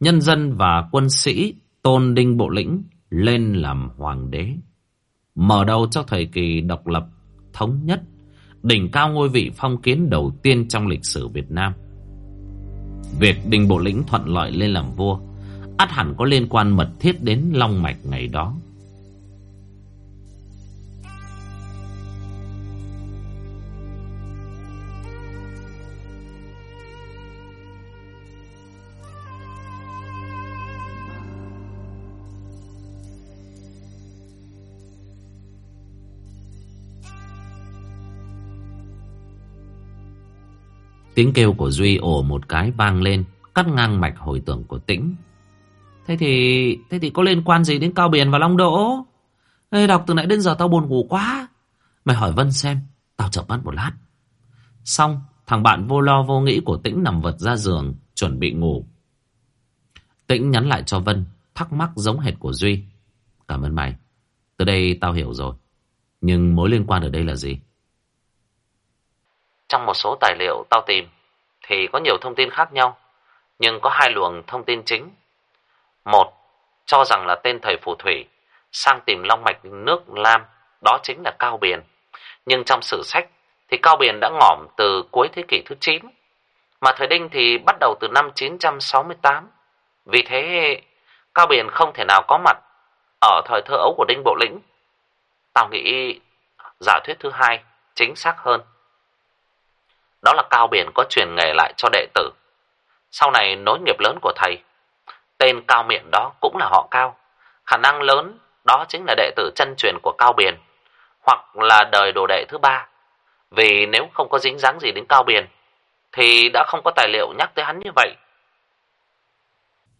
Nhân dân và quân sĩ tôn Đinh Bộ Lĩnh lên làm hoàng đế. Mở đầu cho thời kỳ độc lập, thống nhất đỉnh cao ngôi vị phong kiến đầu tiên trong lịch sử Việt Nam. Việc Đinh Bộ Lĩnh thuận lợi lên làm vua, ắt hẳn có liên quan mật thiết đến Long Mạch ngày đó. Tiếng kêu của Duy ồ một cái vang lên, cắt ngang mạch hồi tưởng của Tĩnh. Thế thì, thế thì có liên quan gì đến Cao Biển và Long Đỗ? Ê, đọc từ nãy đến giờ tao buồn ngủ quá. Mày hỏi Vân xem, tao chợp mắt một lát. Xong, thằng bạn vô lo vô nghĩ của Tĩnh nằm vật ra giường, chuẩn bị ngủ. Tĩnh nhắn lại cho Vân, thắc mắc giống hệt của Duy. Cảm ơn mày. Từ đây tao hiểu rồi. Nhưng mối liên quan ở đây là gì? Trong một số tài liệu tao tìm thì có nhiều thông tin khác nhau, nhưng có hai luồng thông tin chính. Một, cho rằng là tên thầy phù thủy sang tìm long mạch nước Lam, đó chính là Cao Biền. Nhưng trong sử sách thì Cao Biền đã ngỏm từ cuối thế kỷ thứ 9, mà thời Đinh thì bắt đầu từ năm 968. Vì thế, Cao Biền không thể nào có mặt ở thời thơ ấu của Đinh Bộ Lĩnh. Tao nghĩ giả thuyết thứ hai chính xác hơn. Đó là Cao Biển có truyền nghề lại cho đệ tử. Sau này nối nghiệp lớn của thầy. Tên Cao Miệng đó cũng là họ Cao. Khả năng lớn đó chính là đệ tử chân truyền của Cao Biển. Hoặc là đời đồ đệ thứ ba. Vì nếu không có dính dáng gì đến Cao Biển thì đã không có tài liệu nhắc tới hắn như vậy.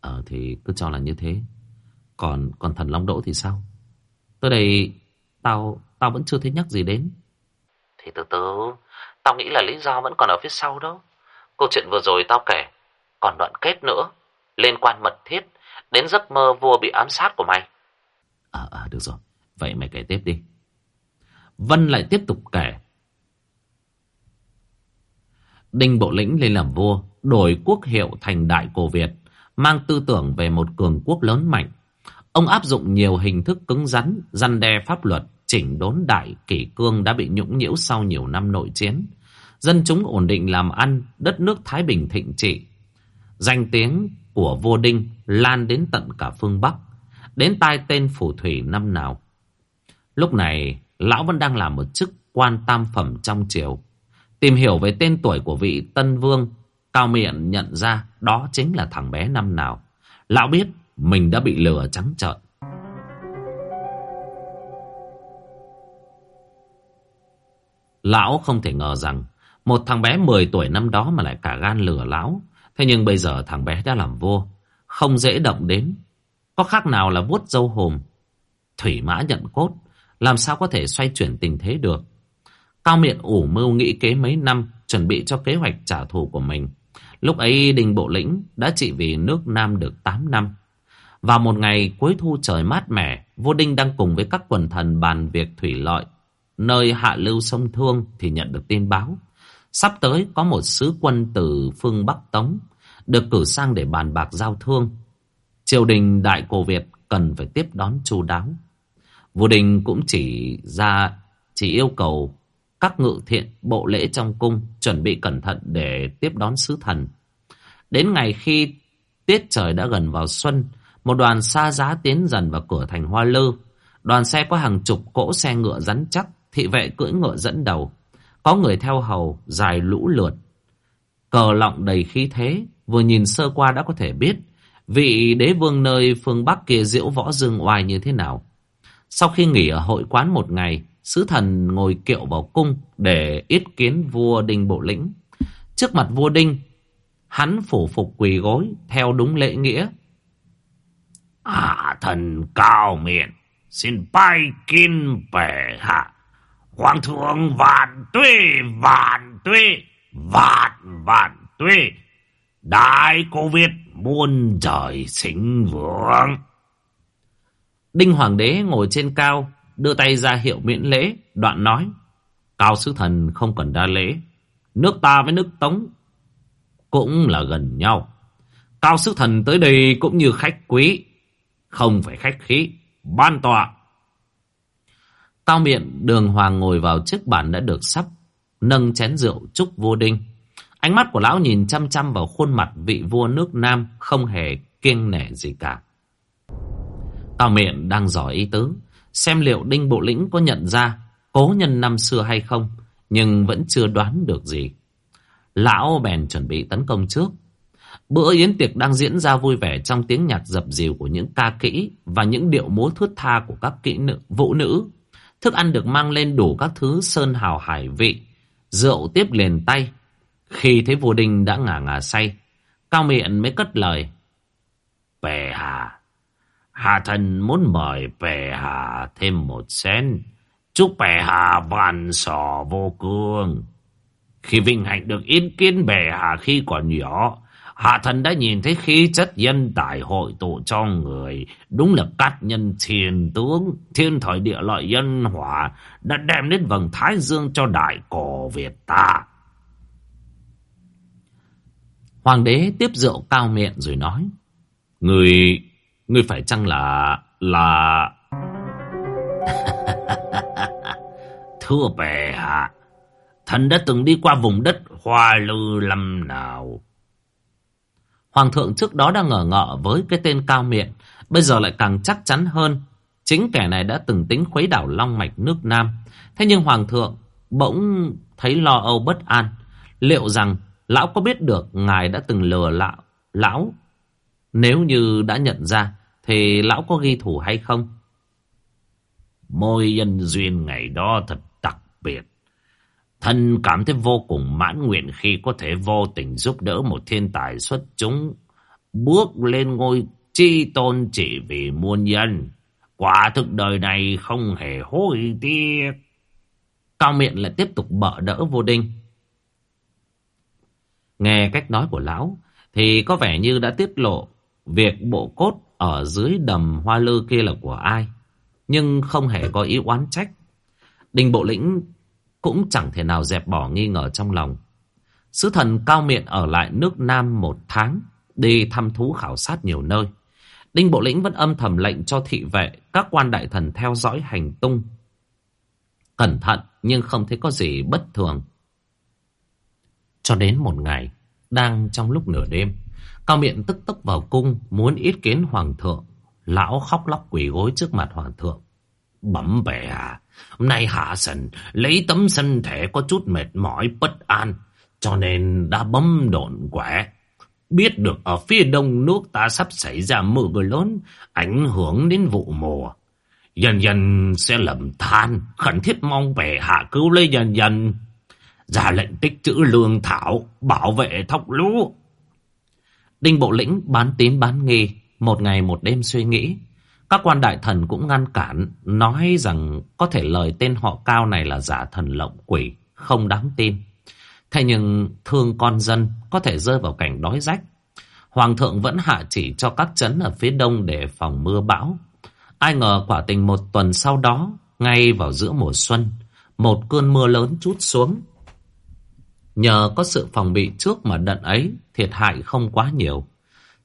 Ờ thì cứ cho là như thế. Còn còn thần Long Đỗ thì sao? Tới đây tao tao vẫn chưa thấy nhắc gì đến. Thì từ từ, tao nghĩ là lý do vẫn còn ở phía sau đó. Câu chuyện vừa rồi tao kể, còn đoạn kết nữa, liên quan mật thiết đến giấc mơ vua bị ám sát của mày. À, à, được rồi, vậy mày kể tiếp đi. Vân lại tiếp tục kể. Đinh Bộ Lĩnh lên làm vua, đổi quốc hiệu thành Đại Cổ Việt, mang tư tưởng về một cường quốc lớn mạnh. Ông áp dụng nhiều hình thức cứng rắn, răn đe pháp luật, chỉnh đốn đại kỷ cương đã bị nhũng nhiễu sau nhiều năm nội chiến. Dân chúng ổn định làm ăn, đất nước Thái Bình thịnh trị. Danh tiếng của vua Đinh lan đến tận cả phương Bắc, đến tai tên phù thủy năm nào. Lúc này, lão vẫn đang làm một chức quan tam phẩm trong triều. Tìm hiểu về tên tuổi của vị Tân Vương, Cao Miệng nhận ra đó chính là thằng bé năm nào. Lão biết mình đã bị lừa trắng trợn. Lão không thể ngờ rằng một thằng bé 10 tuổi năm đó mà lại cả gan lừa lão. Thế nhưng bây giờ thằng bé đã làm vua, không dễ động đến. Có khác nào là vuốt dâu hồm. Thủy mã nhận cốt, làm sao có thể xoay chuyển tình thế được. Cao miệng ủ mưu nghĩ kế mấy năm, chuẩn bị cho kế hoạch trả thù của mình. Lúc ấy Đình Bộ Lĩnh đã trị vì nước Nam được 8 năm. Vào một ngày cuối thu trời mát mẻ, vua Đinh đang cùng với các quần thần bàn việc thủy lợi nơi hạ lưu sông Thương thì nhận được tin báo. Sắp tới có một sứ quân từ phương Bắc Tống được cử sang để bàn bạc giao thương. Triều đình Đại Cổ Việt cần phải tiếp đón chu đáo. Vua Đình cũng chỉ ra chỉ yêu cầu các ngự thiện bộ lễ trong cung chuẩn bị cẩn thận để tiếp đón sứ thần. Đến ngày khi tiết trời đã gần vào xuân, một đoàn xa giá tiến dần vào cửa thành Hoa Lư. Đoàn xe có hàng chục cỗ xe ngựa rắn chắc, thị vệ cưỡi ngựa dẫn đầu. Có người theo hầu, dài lũ lượt. Cờ lọng đầy khí thế, vừa nhìn sơ qua đã có thể biết vị đế vương nơi phương Bắc kia diễu võ dương oai như thế nào. Sau khi nghỉ ở hội quán một ngày, sứ thần ngồi kiệu vào cung để yết kiến vua Đinh Bộ Lĩnh. Trước mặt vua Đinh, hắn phủ phục quỳ gối theo đúng lễ nghĩa. À thần cao miệng, xin bay kinh về hạ. Hoàng thượng vạn tuế, vạn tuế, vạn vạn tuế. Đại cô Việt muôn trời sinh vượng. Đinh Hoàng đế ngồi trên cao, đưa tay ra hiệu miễn lễ, đoạn nói. Cao sứ thần không cần đa lễ. Nước ta với nước Tống cũng là gần nhau. Cao sứ thần tới đây cũng như khách quý, không phải khách khí, ban tọa Tao miệng đường hoàng ngồi vào chiếc bàn đã được sắp, nâng chén rượu chúc vua đinh. Ánh mắt của lão nhìn chăm chăm vào khuôn mặt vị vua nước Nam, không hề kiêng nể gì cả. tào miệng đang giỏi ý tứ, xem liệu đinh bộ lĩnh có nhận ra cố nhân năm xưa hay không, nhưng vẫn chưa đoán được gì. Lão bèn chuẩn bị tấn công trước. Bữa yến tiệc đang diễn ra vui vẻ trong tiếng nhạc dập dìu của những ca kỹ và những điệu múa thướt tha của các kỹ nữ, vũ nữ Thức ăn được mang lên đủ các thứ sơn hào hải vị. Rượu tiếp liền tay. Khi thấy vua đinh đã ngả ngả say, Cao miệng mới cất lời. bè hà, hà thần muốn mời bè hà thêm một sen. Chúc bè hà vạn sò vô cương. Khi vinh hạnh được yên kiến bè hà khi còn nhỏ, Hạ thần đã nhìn thấy khí chất dân tài hội tụ cho người. Đúng là cát nhân thiên tướng, thiên thời địa lợi nhân hòa đã đem đến vầng thái dương cho đại cổ Việt ta. Hoàng đế tiếp rượu cao miệng rồi nói. Người, người phải chăng là, là... Thưa bệ hạ, thần đã từng đi qua vùng đất hoa lư lâm nào. Hoàng thượng trước đó đang ngờ ngợ với cái tên cao miệng, bây giờ lại càng chắc chắn hơn. Chính kẻ này đã từng tính khuấy đảo long mạch nước Nam. Thế nhưng Hoàng thượng bỗng thấy lo âu bất an. Liệu rằng lão có biết được ngài đã từng lừa lão, lão? Nếu như đã nhận ra, thì lão có ghi thủ hay không? Môi nhân duyên ngày đó thật đặc biệt. Thân cảm thấy vô cùng mãn nguyện khi có thể vô tình giúp đỡ một thiên tài xuất chúng, bước lên ngôi chi tôn chỉ vì muôn nhân. Quả thực đời này không hề hối tiếc. Cao miệng lại tiếp tục bợ đỡ vô đinh. Nghe cách nói của lão, thì có vẻ như đã tiết lộ việc bộ cốt ở dưới đầm hoa lư kia là của ai. Nhưng không hề có ý oán trách. Đình bộ lĩnh cũng chẳng thể nào dẹp bỏ nghi ngờ trong lòng. Sứ thần cao miệng ở lại nước Nam một tháng, đi thăm thú khảo sát nhiều nơi. Đinh Bộ Lĩnh vẫn âm thầm lệnh cho thị vệ, các quan đại thần theo dõi hành tung. Cẩn thận nhưng không thấy có gì bất thường. Cho đến một ngày, đang trong lúc nửa đêm, Cao Miệng tức tốc vào cung muốn ít kiến hoàng thượng. Lão khóc lóc quỳ gối trước mặt hoàng thượng. Bẩm bệ hạ, hôm nay hạ sần lấy tấm thân thể có chút mệt mỏi bất an, cho nên đã bấm độn quẻ. Biết được ở phía đông nước ta sắp xảy ra mưa lớn, ảnh hưởng đến vụ mùa. Dần dần sẽ lầm than, khẩn thiết mong bệ hạ cứu lấy dần dần. Ra lệnh tích trữ lương thảo, bảo vệ thóc lúa. Đinh Bộ Lĩnh bán tín bán nghi, một ngày một đêm suy nghĩ. Các quan đại thần cũng ngăn cản, nói rằng có thể lời tên họ cao này là giả thần lộng quỷ, không đáng tin. Thế nhưng thương con dân có thể rơi vào cảnh đói rách. Hoàng thượng vẫn hạ chỉ cho các chấn ở phía đông để phòng mưa bão. Ai ngờ quả tình một tuần sau đó, ngay vào giữa mùa xuân, một cơn mưa lớn chút xuống. Nhờ có sự phòng bị trước mà đận ấy, thiệt hại không quá nhiều.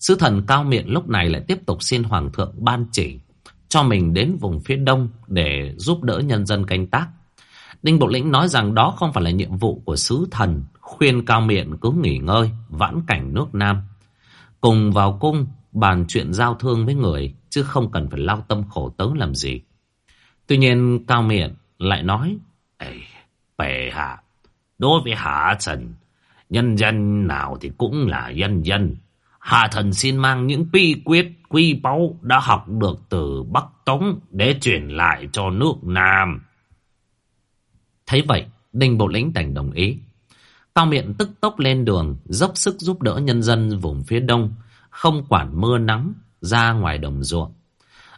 Sứ thần cao miệng lúc này lại tiếp tục xin Hoàng thượng ban chỉ cho mình đến vùng phía đông để giúp đỡ nhân dân canh tác. Đinh Bộ Lĩnh nói rằng đó không phải là nhiệm vụ của sứ thần, khuyên cao miệng cứ nghỉ ngơi, vãn cảnh nước Nam. Cùng vào cung, bàn chuyện giao thương với người, chứ không cần phải lao tâm khổ tớ làm gì. Tuy nhiên cao miệng lại nói, Ê, bệ hạ, đối với hạ trần nhân dân nào thì cũng là nhân dân. Hạ thần xin mang những bí quyết quy báu đã học được từ Bắc Tống để truyền lại cho nước Nam. Thấy vậy, Đinh Bộ Lĩnh đành đồng ý. Cao miệng tức tốc lên đường, dốc sức giúp đỡ nhân dân vùng phía đông, không quản mưa nắng, ra ngoài đồng ruộng.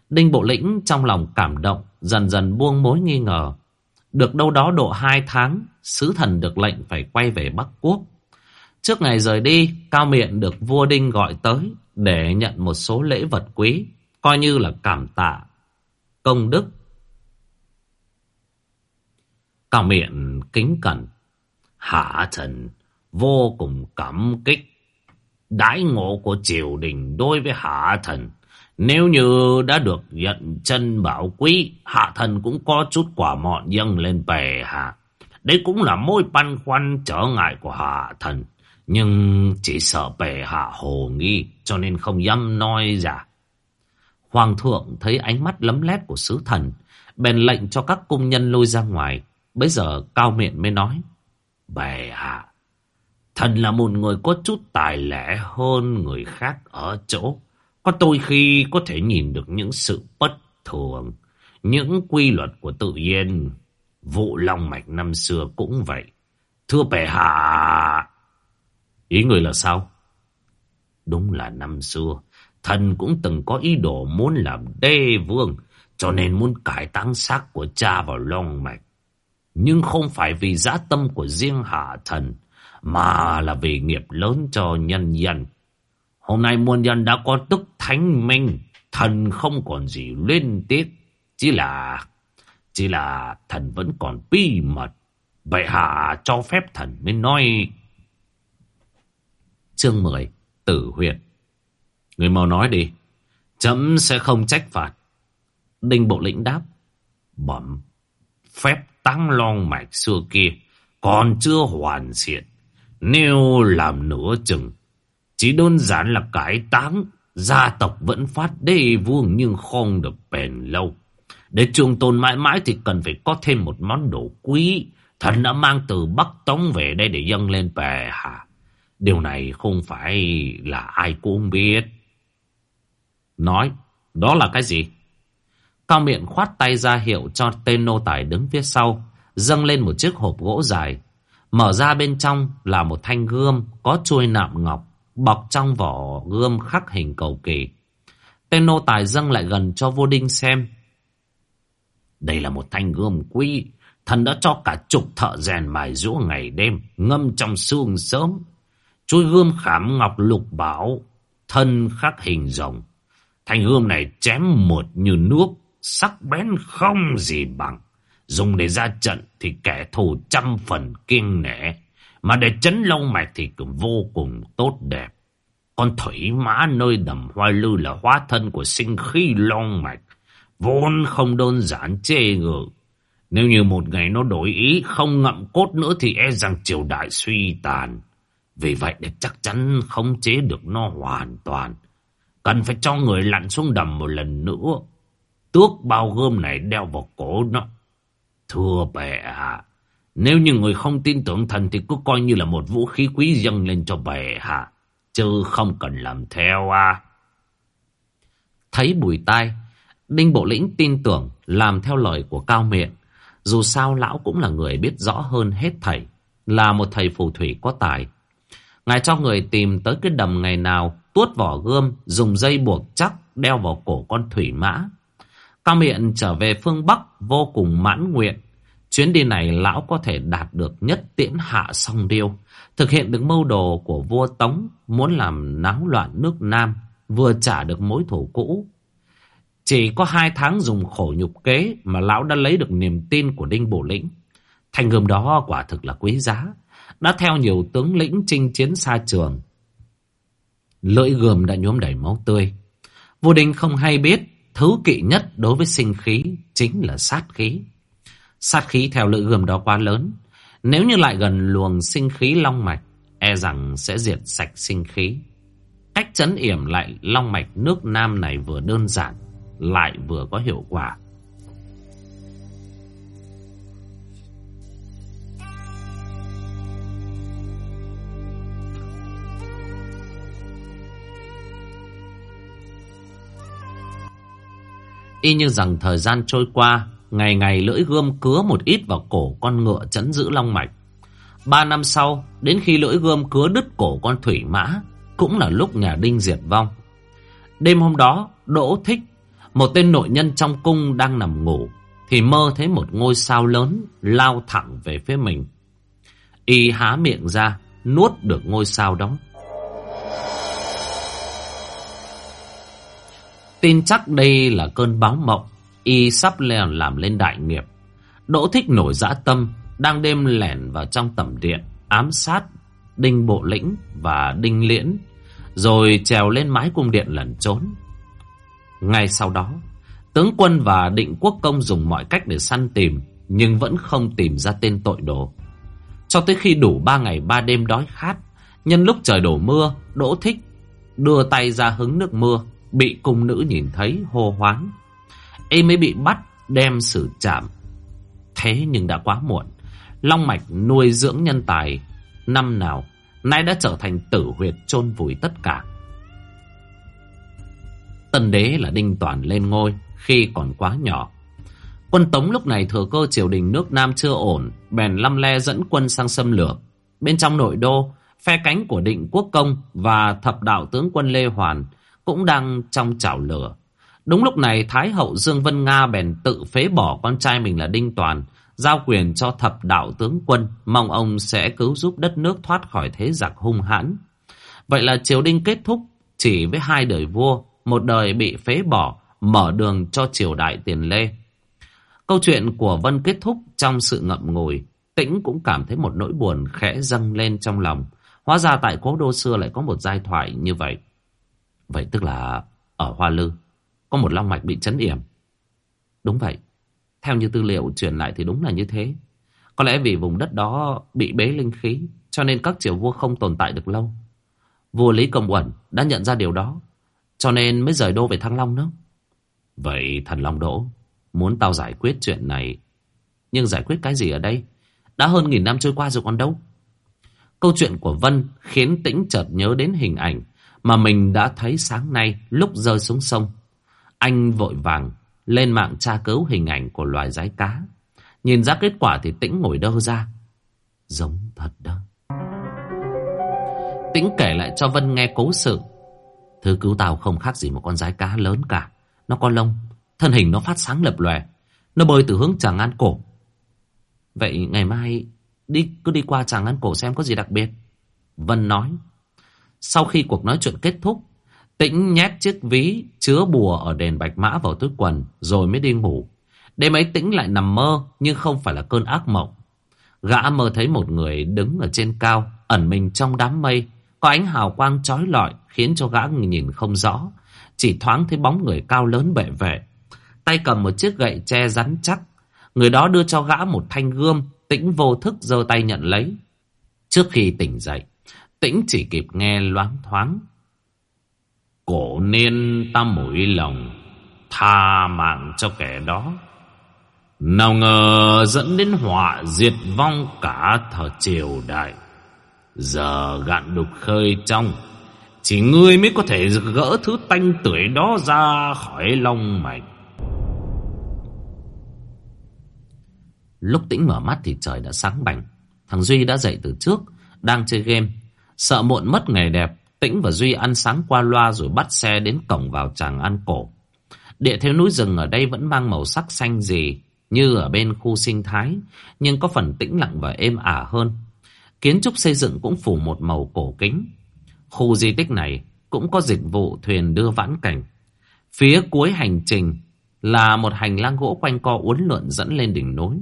Đinh Bộ Lĩnh trong lòng cảm động, dần dần buông mối nghi ngờ. Được đâu đó độ hai tháng, sứ thần được lệnh phải quay về Bắc Quốc. Trước ngày rời đi, Cao Miện được vua Đinh gọi tới để nhận một số lễ vật quý, coi như là cảm tạ, công đức Cao miệng kính cẩn. Hạ thần vô cùng cảm kích. Đãi ngộ của triều đình đối với hạ thần. Nếu như đã được nhận chân bảo quý, hạ thần cũng có chút quả mọn dâng lên bề hạ. Đây cũng là mối băn khoăn trở ngại của hạ thần. Nhưng chỉ sợ bề hạ hồ nghi cho nên không dám nói ra. Hoàng thượng thấy ánh mắt lấm lét của sứ thần, bèn lệnh cho các cung nhân lôi ra ngoài. Bây giờ cao miệng mới nói. Bệ hạ, thần là một người có chút tài lẻ hơn người khác ở chỗ. Có tôi khi có thể nhìn được những sự bất thường, những quy luật của tự nhiên. Vụ long mạch năm xưa cũng vậy. Thưa bệ hạ... Ý người là sao? Đúng là năm xưa, thần cũng từng có ý đồ muốn làm đê vương, cho nên muốn cải tăng xác của cha vào long mạch. Nhưng không phải vì dã tâm của riêng hạ thần, mà là vì nghiệp lớn cho nhân dân. Hôm nay muôn dân đã có tức thánh minh, thần không còn gì liên tiết. Chỉ là, chỉ là thần vẫn còn bí mật. Vậy hạ cho phép thần mới nói. Chương 10 Tử huyệt Người mau nói đi. Chấm sẽ không trách phạt. Đinh Bộ Lĩnh đáp. Bẩm, phép tăng long mạch xưa kia còn chưa hoàn thiện. Nếu làm nửa chừng, chỉ đơn giản là cái táng, gia tộc vẫn phát đê vuông nhưng không được bền lâu. Để trường tồn mãi mãi thì cần phải có thêm một món đồ quý. Thần đã mang từ Bắc Tống về đây để dâng lên bè hạ. Điều này không phải là ai cũng biết. Nói, đó là cái gì? Cao miệng khoát tay ra hiệu cho tên nô tài đứng phía sau, dâng lên một chiếc hộp gỗ dài. Mở ra bên trong là một thanh gươm có chuôi nạm ngọc, bọc trong vỏ gươm khắc hình cầu kỳ. Tên nô tài dâng lại gần cho vô đinh xem. Đây là một thanh gươm quý, thần đã cho cả chục thợ rèn mài rũa ngày đêm, ngâm trong xương sớm. Chuôi gươm khảm ngọc lục bảo, thân khắc hình rồng. Thanh gươm này chém một như nước, sắc bén không gì bằng. Dùng để ra trận thì kẻ thù trăm phần kiêng nể. Mà để chấn lâu mạch thì cũng vô cùng tốt đẹp. Con thủy mã nơi đầm hoa lư là hóa thân của sinh khí long mạch. Vốn không đơn giản chê ngự. Nếu như một ngày nó đổi ý không ngậm cốt nữa thì e rằng triều đại suy tàn. Vì vậy để chắc chắn không chế được nó hoàn toàn. Cần phải cho người lặn xuống đầm một lần nữa. Tước bao gươm này đeo vào cổ nó. Thưa bệ hạ, nếu như người không tin tưởng thần thì cứ coi như là một vũ khí quý dâng lên cho bệ hạ. Chứ không cần làm theo à. Thấy bùi tai, Đinh Bộ Lĩnh tin tưởng làm theo lời của Cao Miệng. Dù sao lão cũng là người biết rõ hơn hết thầy, là một thầy phù thủy có tài. Ngài cho người tìm tới cái đầm ngày nào, tuốt vỏ gươm, dùng dây buộc chắc, đeo vào cổ con thủy mã. Cao Miệng trở về phương Bắc vô cùng mãn nguyện. Chuyến đi này lão có thể đạt được nhất tiễn hạ song điêu, thực hiện được mưu đồ của vua Tống, muốn làm náo loạn nước Nam, vừa trả được mối thù cũ. Chỉ có hai tháng dùng khổ nhục kế mà lão đã lấy được niềm tin của Đinh Bổ Lĩnh. Thành gươm đó quả thực là quý giá, đã theo nhiều tướng lĩnh chinh chiến xa trường. Lưỡi gươm đã nhuốm đầy máu tươi. Vô Đình không hay biết, thứ kỵ nhất đối với sinh khí chính là sát khí. Sát khí theo lưỡi gươm đó quá lớn. Nếu như lại gần luồng sinh khí long mạch, e rằng sẽ diệt sạch sinh khí. Cách chấn yểm lại long mạch nước Nam này vừa đơn giản, lại vừa có hiệu quả. Y như rằng thời gian trôi qua, ngày ngày lưỡi gươm cứa một ít vào cổ con ngựa chấn giữ long mạch. Ba năm sau, đến khi lưỡi gươm cứa đứt cổ con thủy mã, cũng là lúc nhà Đinh diệt vong. Đêm hôm đó, Đỗ Thích, một tên nội nhân trong cung đang nằm ngủ, thì mơ thấy một ngôi sao lớn lao thẳng về phía mình. Y há miệng ra, nuốt được ngôi sao đó. Tin chắc đây là cơn báo mộng, y sắp lèn làm lên đại nghiệp. Đỗ thích nổi dã tâm, đang đêm lẻn vào trong tầm điện, ám sát Đinh Bộ Lĩnh và Đinh Liễn, rồi trèo lên mái cung điện lẩn trốn. Ngay sau đó, tướng quân và định quốc công dùng mọi cách để săn tìm, nhưng vẫn không tìm ra tên tội đồ. Cho tới khi đủ ba ngày ba đêm đói khát, nhân lúc trời đổ mưa, Đỗ Thích đưa tay ra hứng nước mưa, bị cung nữ nhìn thấy hô hoán, Y mới bị bắt đem xử trảm. Thế nhưng đã quá muộn. Long mạch nuôi dưỡng nhân tài năm nào nay đã trở thành tử huyệt chôn vùi tất cả. Tân đế là Đinh Toàn lên ngôi khi còn quá nhỏ. Quân Tống lúc này thừa cơ triều đình nước Nam chưa ổn, bèn lăm le dẫn quân sang xâm lược. Bên trong nội đô, phe cánh của định quốc công và thập đạo tướng quân Lê Hoàn cũng đang trong chảo lửa. Đúng lúc này Thái hậu Dương Vân Nga bèn tự phế bỏ con trai mình là Đinh Toàn, giao quyền cho thập đạo tướng quân, mong ông sẽ cứu giúp đất nước thoát khỏi thế giặc hung hãn. Vậy là triều đình kết thúc, chỉ với hai đời vua, một đời bị phế bỏ, mở đường cho triều đại tiền lê. Câu chuyện của Vân kết thúc trong sự ngậm ngùi, tĩnh cũng cảm thấy một nỗi buồn khẽ dâng lên trong lòng. Hóa ra tại cố đô xưa lại có một giai thoại như vậy. Vậy tức là ở Hoa Lư, có một long mạch bị chấn yểm. Đúng vậy, theo như tư liệu truyền lại thì đúng là như thế. Có lẽ vì vùng đất đó bị bế linh khí, cho nên các triều vua không tồn tại được lâu. Vua Lý Công Uẩn đã nhận ra điều đó, cho nên mới rời đô về Thăng Long nữa. Vậy thần Long Đỗ muốn tao giải quyết chuyện này, nhưng giải quyết cái gì ở đây? Đã hơn nghìn năm trôi qua rồi còn đâu. Câu chuyện của Vân khiến Tĩnh chợt nhớ đến hình ảnh mà mình đã thấy sáng nay lúc rơi xuống sông. Anh vội vàng lên mạng tra cứu hình ảnh của loài rái cá. Nhìn ra kết quả thì Tĩnh ngồi đơ ra. Giống thật đó. Tĩnh kể lại cho Vân nghe cố sự. Thứ cứu tao không khác gì một con rái cá lớn cả. Nó có lông, thân hình nó phát sáng lập lòe. Nó bơi từ hướng Tràng An Cổ. Vậy ngày mai đi cứ đi qua Tràng An Cổ xem có gì đặc biệt. Vân nói. Sau khi cuộc nói chuyện kết thúc, Tĩnh nhét chiếc ví chứa bùa ở đền Bạch Mã vào túi quần rồi mới đi ngủ. Đêm ấy Tĩnh lại nằm mơ nhưng không phải là cơn ác mộng. Gã mơ thấy một người đứng ở trên cao, ẩn mình trong đám mây. Có ánh hào quang chói lọi khiến cho gã nhìn không rõ. Chỉ thoáng thấy bóng người cao lớn bệ vệ. Tay cầm một chiếc gậy tre rắn chắc. Người đó đưa cho gã một thanh gươm, Tĩnh vô thức giơ tay nhận lấy. Trước khi tỉnh dậy, Tĩnh chỉ kịp nghe loáng thoáng. Cổ niên ta mũi lòng, tha mạng cho kẻ đó. Nào ngờ dẫn đến họa diệt vong cả thờ triều đại. Giờ gạn đục khơi trong, chỉ ngươi mới có thể gỡ thứ tanh tưởi đó ra khỏi long mạch. Lúc tĩnh mở mắt thì trời đã sáng bành. Thằng Duy đã dậy từ trước, đang chơi game. Sợ muộn mất ngày đẹp, Tĩnh và Duy ăn sáng qua loa rồi bắt xe đến cổng vào tràng ăn cổ. Địa thế núi rừng ở đây vẫn mang màu sắc xanh gì như ở bên khu sinh thái, nhưng có phần tĩnh lặng và êm ả hơn. Kiến trúc xây dựng cũng phủ một màu cổ kính. Khu di tích này cũng có dịch vụ thuyền đưa vãn cảnh. Phía cuối hành trình là một hành lang gỗ quanh co uốn lượn dẫn lên đỉnh núi.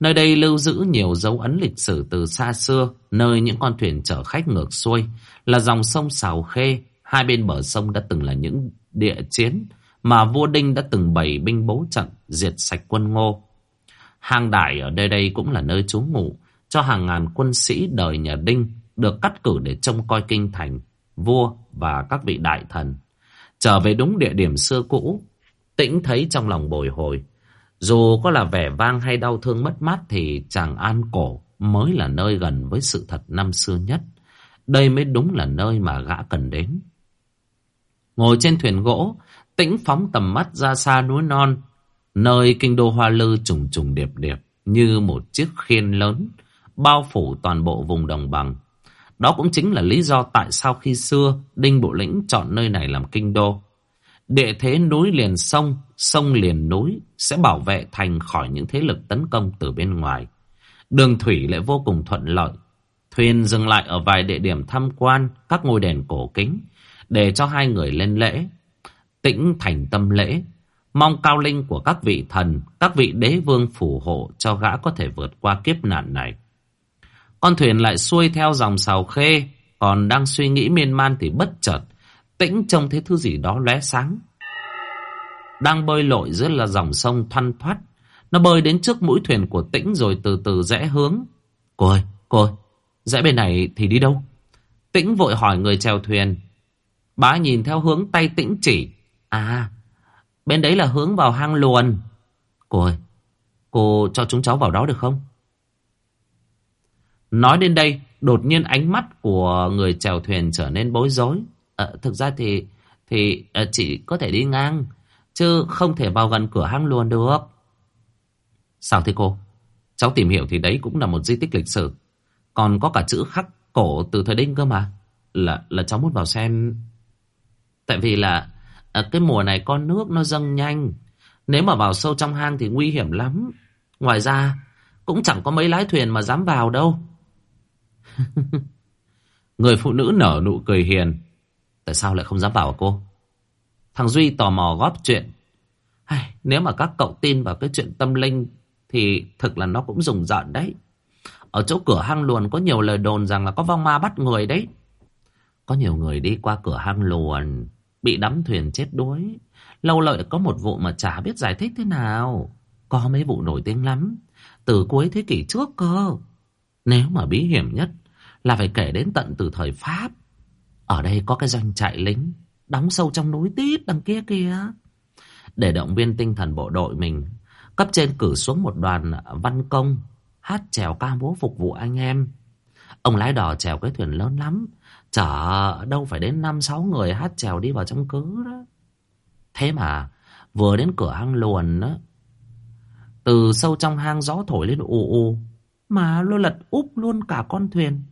Nơi đây lưu giữ nhiều dấu ấn lịch sử từ xa xưa, nơi những con thuyền chở khách ngược xuôi, là dòng sông Sào Khê. Hai bên bờ sông đã từng là những địa chiến mà vua Đinh đã từng bày binh bố trận, diệt sạch quân ngô. Hang đại ở nơi đây cũng là nơi trú ngụ cho hàng ngàn quân sĩ đời nhà Đinh được cắt cử để trông coi kinh thành, vua và các vị đại thần. Trở về đúng địa điểm xưa cũ, tĩnh thấy trong lòng bồi hồi. Dù có là vẻ vang hay đau thương mất mát thì chàng An Cổ mới là nơi gần với sự thật năm xưa nhất. Đây mới đúng là nơi mà gã cần đến. Ngồi trên thuyền gỗ, tĩnh phóng tầm mắt ra xa núi non, nơi kinh đô Hoa Lư trùng trùng điệp điệp như một chiếc khiên lớn, bao phủ toàn bộ vùng đồng bằng. Đó cũng chính là lý do tại sao khi xưa Đinh Bộ Lĩnh chọn nơi này làm kinh đô. Địa thế núi liền sông, sông liền núi sẽ bảo vệ thành khỏi những thế lực tấn công từ bên ngoài. Đường thủy lại vô cùng thuận lợi. Thuyền dừng lại ở vài địa điểm tham quan các ngôi đền cổ kính để cho hai người lên lễ. Tĩnh thành tâm lễ, mong cao linh của các vị thần, các vị đế vương phù hộ cho gã có thể vượt qua kiếp nạn này. Con thuyền lại xuôi theo dòng sào khê, còn đang suy nghĩ miên man thì bất chợt Tĩnh trông thấy thứ gì đó lóe sáng. Đang bơi lội dưới là dòng sông thoăn thoắt. Nó bơi đến trước mũi thuyền của Tĩnh rồi từ từ rẽ hướng. Cô ơi, cô ơi, rẽ bên này thì đi đâu? Tĩnh vội hỏi người chèo thuyền. Bá nhìn theo hướng tay Tĩnh chỉ. À, bên đấy là hướng vào hang luồn. Cô ơi, cô cho chúng cháu vào đó được không? Nói đến đây, đột nhiên ánh mắt của người chèo thuyền trở nên bối rối. À, thực ra thì thì ờ, à, chỉ có thể đi ngang, chứ không thể vào gần cửa hang luôn được. Sao thế cô? Cháu tìm hiểu thì đấy cũng là một di tích lịch sử. Còn có cả chữ khắc cổ từ thời Đinh cơ mà. Là là cháu muốn vào xem. Tại vì là à, cái mùa này con nước nó dâng nhanh. Nếu mà vào sâu trong hang thì nguy hiểm lắm. Ngoài ra cũng chẳng có mấy lái thuyền mà dám vào đâu. Người phụ nữ nở nụ cười hiền. Tại sao lại không dám vào à cô? Thằng Duy tò mò góp chuyện. Hay, nếu mà các cậu tin vào cái chuyện tâm linh thì thực là nó cũng rùng rợn đấy. Ở chỗ cửa hang luồn có nhiều lời đồn rằng là có vong ma bắt người đấy. Có nhiều người đi qua cửa hang luồn bị đắm thuyền chết đuối. Lâu lợi có một vụ mà chả biết giải thích thế nào. Có mấy vụ nổi tiếng lắm. Từ cuối thế kỷ trước cơ. Nếu mà bí hiểm nhất là phải kể đến tận từ thời Pháp. Ở đây có cái doanh trại lính đóng sâu trong núi tít đằng kia kìa. Để động viên tinh thần bộ đội mình, cấp trên cử xuống một đoàn văn công hát chèo ca múa phục vụ anh em. Ông lái đò chèo cái thuyền lớn lắm, chở đâu phải đến năm sáu người hát chèo đi vào trong cứ đó. Thế mà vừa đến cửa hang luồn đó, từ sâu trong hang gió thổi lên ù ù, mà lôi lật úp luôn cả con thuyền.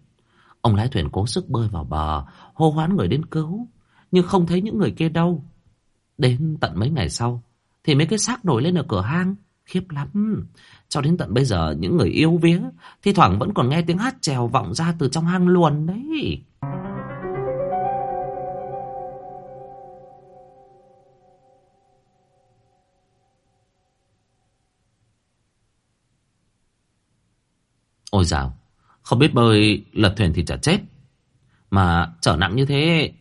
Ông lái thuyền cố sức bơi vào bờ, hô hoán người đến cứu, nhưng không thấy những người kia đâu. Đến tận mấy ngày sau, thì mấy cái xác nổi lên ở cửa hang, khiếp lắm. Cho đến tận bây giờ, những người yêu vía, thi thoảng vẫn còn nghe tiếng hát trèo vọng ra từ trong hang luồn đấy. Ôi dào, không biết bơi lật thuyền thì chả chết. Mà trở nặng như thế,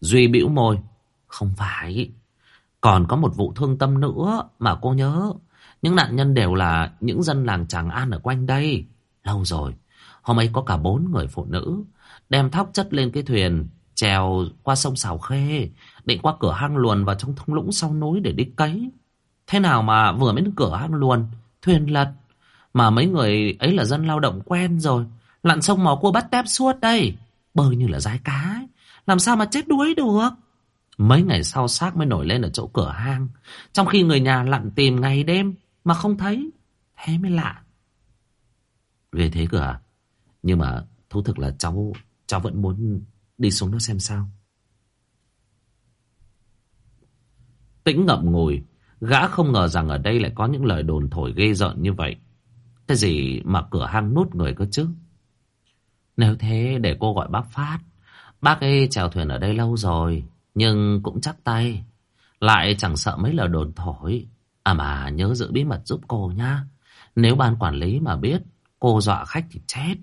Duy bĩu môi. Không phải, còn có một vụ thương tâm nữa mà cô nhớ. Những nạn nhân đều là những dân làng Tràng An ở quanh đây. Lâu rồi, hôm ấy có cả bốn người phụ nữ đem thóc chất lên cái thuyền trèo qua sông Sào Khê, định qua cửa hang luồn vào trong thung lũng sau núi để đi cấy. Thế nào mà vừa mới đến cửa hang luồn, thuyền lật. Mà mấy người ấy là dân lao động quen rồi, lặn sông mò cua bắt tép suốt đây. Bơi như là rái cá, làm sao mà chết đuối được. Mấy ngày sau xác mới nổi lên ở chỗ cửa hang, trong khi người nhà lặn tìm ngày đêm mà không thấy. Thế mới lạ. Về thế cửa à? Nhưng mà thú thực là cháu cháu vẫn muốn đi xuống đó xem sao. Tĩnh ngậm ngùi, gã không ngờ rằng ở đây lại có những lời đồn thổi ghê rợn như vậy. Cái gì mà cửa hang nút người cơ chứ? Nếu thế để cô gọi bác Phát. Bác ấy chèo thuyền ở đây lâu rồi, nhưng cũng chắc tay. Lại chẳng sợ mấy lời đồn thổi. À mà nhớ giữ bí mật giúp cô nhá. Nếu ban quản lý mà biết cô dọa khách thì chết.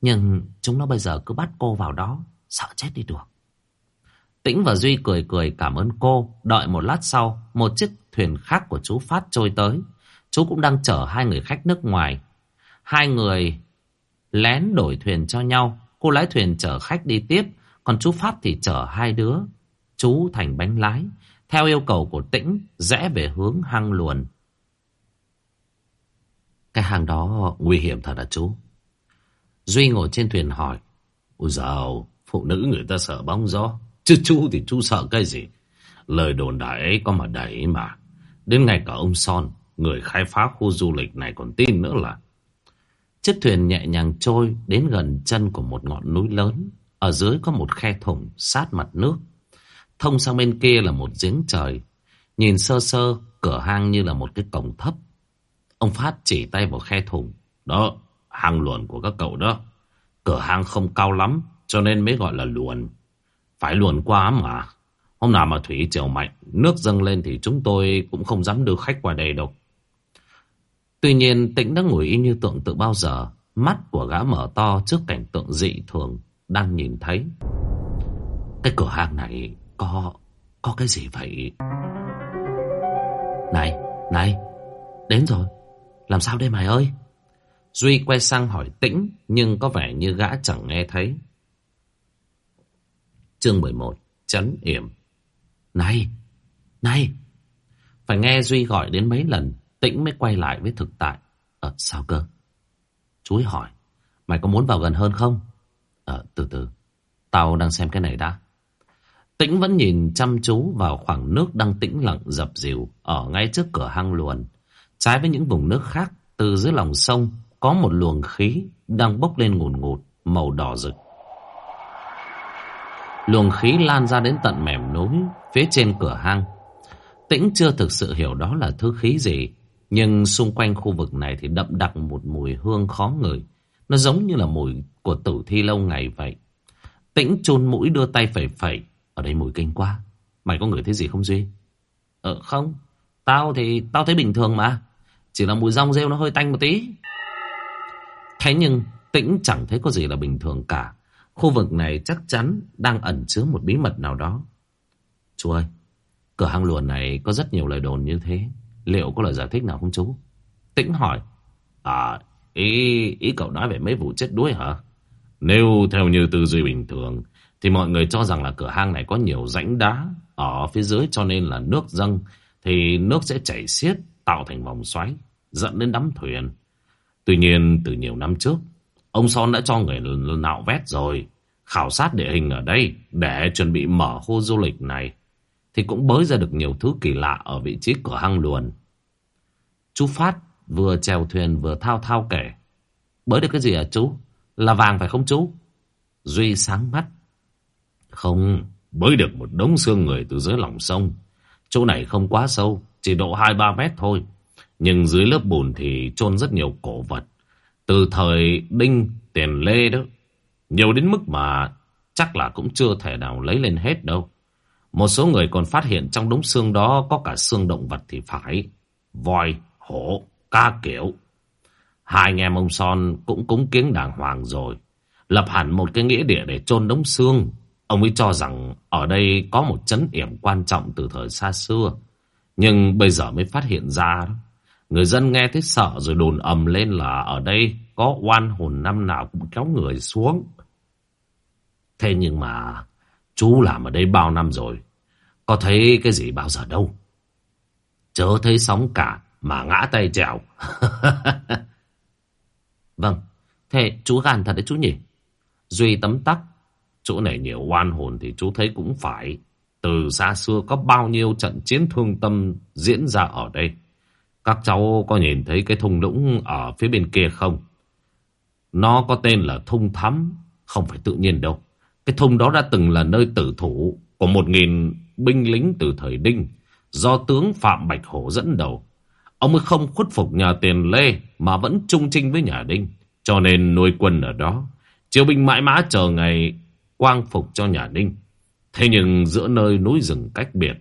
Nhưng chúng nó bây giờ cứ bắt cô vào đó, sợ chết đi được. Tĩnh và Duy cười cười cảm ơn cô. Đợi một lát sau, một chiếc thuyền khác của chú Phát trôi tới. Chú cũng đang chở hai người khách nước ngoài. Hai người lén đổi thuyền cho nhau. Cô lái thuyền chở khách đi tiếp, còn chú Phát thì chở hai đứa. Chú thành bánh lái. Theo yêu cầu của Tĩnh, rẽ về hướng hang luồn. Cái hang đó nguy hiểm thật à chú? Duy ngồi trên thuyền hỏi. Ôi dào, phụ nữ người ta sợ bóng gió. Chứ chú thì chú sợ cái gì? Lời đồn đại ấy có mà đẩy mà. Đến ngày cả ông Son, người khai phá khu du lịch này còn tin nữa là. Chiếc thuyền nhẹ nhàng trôi đến gần chân của một ngọn núi lớn. Ở dưới có một khe thủng sát mặt nước. Thông sang bên kia là một giếng trời. Nhìn sơ sơ, cửa hang như là một cái cổng thấp. Ông Phát chỉ tay vào khe thủng. Đó, hang luồn của các cậu đó. Cửa hang không cao lắm, cho nên mới gọi là luồn. Phải luồn quá mà. Hôm nào mà thủy triều mạnh, nước dâng lên thì chúng tôi cũng không dám đưa khách qua đây đâu. Tuy nhiên, Tĩnh đã ngồi im như tượng tự bao giờ. Mắt của gã mở to trước cảnh tượng dị thường đang nhìn thấy. Cái cửa hàng này có... có cái gì vậy? Này, này, đến rồi. Làm sao đây mày ơi? Duy quay sang hỏi tĩnh, nhưng có vẻ như gã chẳng nghe thấy. Chương 11, Chấn yểm. Này, này! Phải nghe Duy gọi đến mấy lần, tĩnh mới quay lại với thực tại. Ờ, sao cơ? Chú ấy hỏi, mày có muốn vào gần hơn không? Ờ, từ từ, tao đang xem cái này đã. Tĩnh vẫn nhìn chăm chú vào khoảng nước đang tĩnh lặng dập dìu ở ngay trước cửa hang luồn. Trái với những vùng nước khác, từ dưới lòng sông có một luồng khí đang bốc lên ngùn ngụt, màu đỏ rực. Luồng khí lan ra đến tận mềm núi, phía trên cửa hang. Tĩnh chưa thực sự hiểu đó là thứ khí gì, nhưng xung quanh khu vực này thì đậm đặc một mùi hương khó ngửi. Nó giống như là mùi của tử thi lâu ngày vậy. Tĩnh chôn mũi đưa tay phẩy phẩy, Ở đây mùi kinh quá. Mày có ngửi thấy gì không Duy? Ờ không. Tao thì tao thấy bình thường mà. Chỉ là mùi rong rêu nó hơi tanh một tí. Thế nhưng tĩnh chẳng thấy có gì là bình thường cả. Khu vực này chắc chắn đang ẩn chứa một bí mật nào đó. Chú ơi, cửa hàng luồn này có rất nhiều lời đồn như thế. Liệu có lời giải thích nào không chú? Tĩnh hỏi. À, ý, ý cậu nói về mấy vụ chết đuối hả? Nếu theo như tư duy bình thường, thì mọi người cho rằng là cửa hang này có nhiều rãnh đá ở phía dưới cho nên là nước dâng thì nước sẽ chảy xiết tạo thành vòng xoáy dẫn đến đắm thuyền. Tuy nhiên từ nhiều năm trước, ông Son đã cho người nạo vét rồi, khảo sát địa hình ở đây để chuẩn bị mở khu du lịch này thì cũng bới ra được nhiều thứ kỳ lạ ở vị trí cửa hang luồn. Chú Phát vừa chèo thuyền vừa thao thao kể. Bới được cái gì à chú? Là vàng phải không chú? Duy sáng mắt. Không, bới được một đống xương người từ dưới lòng sông. Chỗ này không quá sâu, chỉ độ 2-3 mét thôi. Nhưng dưới lớp bùn thì chôn rất nhiều cổ vật. Từ thời Đinh, Tiền Lê đó. Nhiều đến mức mà chắc là cũng chưa thể nào lấy lên hết đâu. Một số người còn phát hiện trong đống xương đó có cả xương động vật thì phải. Voi, hổ, ca kiểu. Hai anh em ông Son cũng cúng kiến đàng hoàng rồi. Lập hẳn một cái nghĩa địa để chôn đống xương. Ông ấy cho rằng ở đây có một chấn yểm quan trọng từ thời xa xưa. Nhưng bây giờ mới phát hiện ra đó. Người dân nghe thấy sợ rồi đồn ầm lên là ở đây có oan hồn năm nào cũng kéo người xuống. Thế nhưng mà chú làm ở đây bao năm rồi. Có thấy cái gì bao giờ đâu. Chớ thấy sóng cả mà ngã tay trèo. vâng, thế chú gan thật đấy chú nhỉ? Duy tấm tắc. Chỗ này nhiều oan hồn thì chú thấy cũng phải. Từ xa xưa có bao nhiêu trận chiến thương tâm diễn ra ở đây. Các cháu có nhìn thấy cái thung lũng ở phía bên kia không? Nó có tên là thung thắm, không phải tự nhiên đâu. Cái thung đó đã từng là nơi tử thủ của một nghìn binh lính từ thời Đinh, do tướng Phạm Bạch Hổ dẫn đầu. Ông mới không khuất phục nhà tiền Lê mà vẫn trung trinh với nhà Đinh, cho nên nuôi quân ở đó. Triều binh mãi mã chờ ngày quang phục cho nhà Đinh. Thế nhưng giữa nơi núi rừng cách biệt,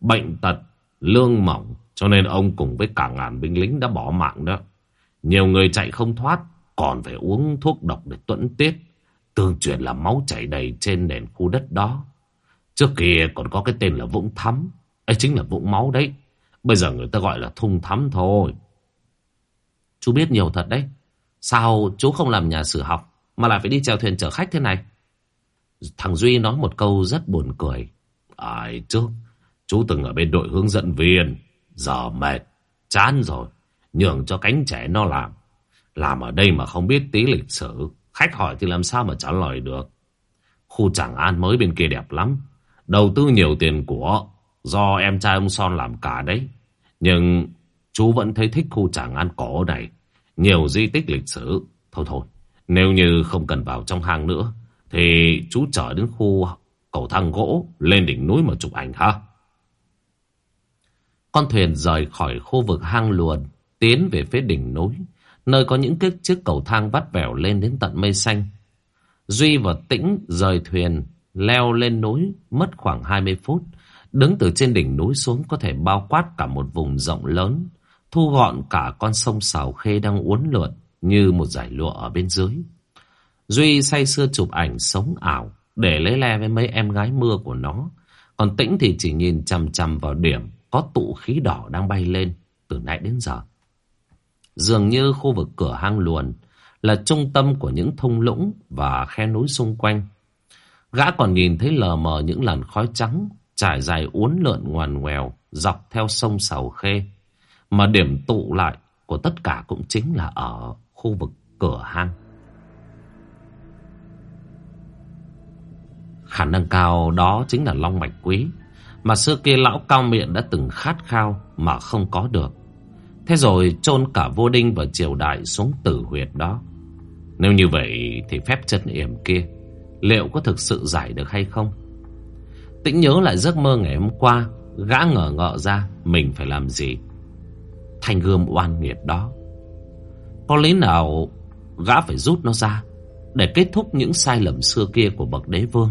bệnh tật, lương mỏng, cho nên ông cùng với cả ngàn binh lính đã bỏ mạng đó. Nhiều người chạy không thoát, còn phải uống thuốc độc để tuẫn tiết. Tương truyền là máu chảy đầy trên nền khu đất đó. Trước kia còn có cái tên là Vũng Thắm. ấy chính là Vũng Máu đấy. Bây giờ người ta gọi là Thung Thắm thôi. Chú biết nhiều thật đấy. Sao chú không làm nhà sử học mà lại phải đi chèo thuyền chở khách thế này? Thằng Duy nói một câu rất buồn cười. Ai chứ? chú từng ở bên đội hướng dẫn viên. Giờ mệt, chán rồi. Nhường cho cánh trẻ nó làm. Làm ở đây mà không biết tí lịch sử. Khách hỏi thì làm sao mà trả lời được. Khu Tràng An mới bên kia đẹp lắm. Đầu tư nhiều tiền của do em trai ông Son làm cả đấy. Nhưng chú vẫn thấy thích khu Tràng An cổ này. Nhiều di tích lịch sử. Thôi thôi, nếu như không cần vào trong hang nữa, thì chú trở đến khu cầu thang gỗ lên đỉnh núi mà chụp ảnh ha. Con thuyền rời khỏi khu vực hang luồn, tiến về phía đỉnh núi, nơi có những cái chiếc cầu thang vắt vẻo lên đến tận mây xanh. Duy và Tĩnh rời thuyền, leo lên núi, mất khoảng 20 phút. Đứng từ trên đỉnh núi xuống có thể bao quát cả một vùng rộng lớn, thu gọn cả con sông Sào Khê đang uốn lượn như một dải lụa ở bên dưới. Duy say sưa chụp ảnh sống ảo để lấy le với mấy em gái mưa của nó. Còn Tĩnh thì chỉ nhìn chằm chằm vào điểm có tụ khí đỏ đang bay lên từ nãy đến giờ. Dường như khu vực cửa hang luồn là trung tâm của những thung lũng và khe núi xung quanh. Gã còn nhìn thấy lờ mờ những làn khói trắng trải dài uốn lượn ngoằn ngoèo, dọc theo sông Sầu Khê. Mà điểm tụ lại của tất cả cũng chính là ở khu vực cửa hang. Khả năng cao đó chính là long mạch quý, mà xưa kia lão cao miệng đã từng khát khao mà không có được. Thế rồi chôn cả vô đinh và triều đại xuống tử huyệt đó. Nếu như vậy thì phép chân yểm kia liệu có thực sự giải được hay không? Tĩnh nhớ lại giấc mơ ngày hôm qua, gã ngờ ngợ ra mình phải làm gì. Thanh gươm oan nghiệt đó. Có lý nào gã phải rút nó ra để kết thúc những sai lầm xưa kia của bậc đế vương?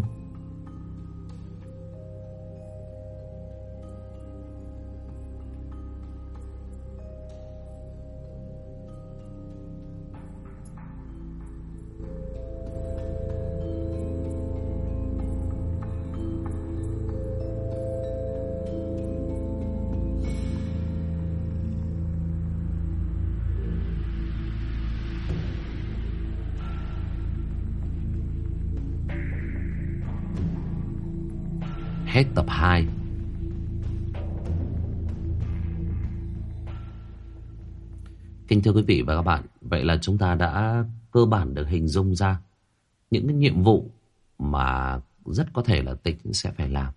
2. Kính thưa quý vị và các bạn, vậy là chúng ta đã cơ bản được hình dung ra những cái nhiệm vụ mà rất có thể là tịch sẽ phải làm.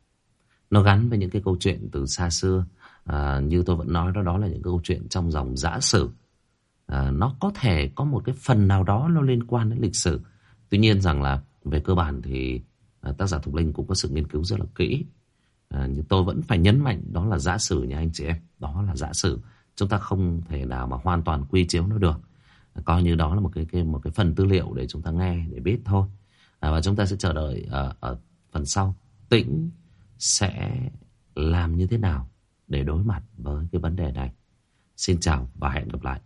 Nó gắn với những cái câu chuyện từ xa xưa. À, như tôi vẫn nói đó đó là những câu chuyện trong dòng giã sử. À, nó có thể có một cái phần nào đó nó liên quan đến lịch sử. Tuy nhiên rằng là về cơ bản thì à, tác giả Thục Linh cũng có sự nghiên cứu rất là kỹ. À, nhưng tôi vẫn phải nhấn mạnh đó là giả sử nha anh chị em. Đó là giả sử. Chúng ta không thể nào mà hoàn toàn quy chiếu nó được. À, coi như đó là một cái, cái một cái phần tư liệu để chúng ta nghe để biết thôi. À, và chúng ta sẽ chờ đợi ở, ở phần sau. Tĩnh sẽ làm như thế nào để đối mặt với cái vấn đề này. Xin chào và hẹn gặp lại.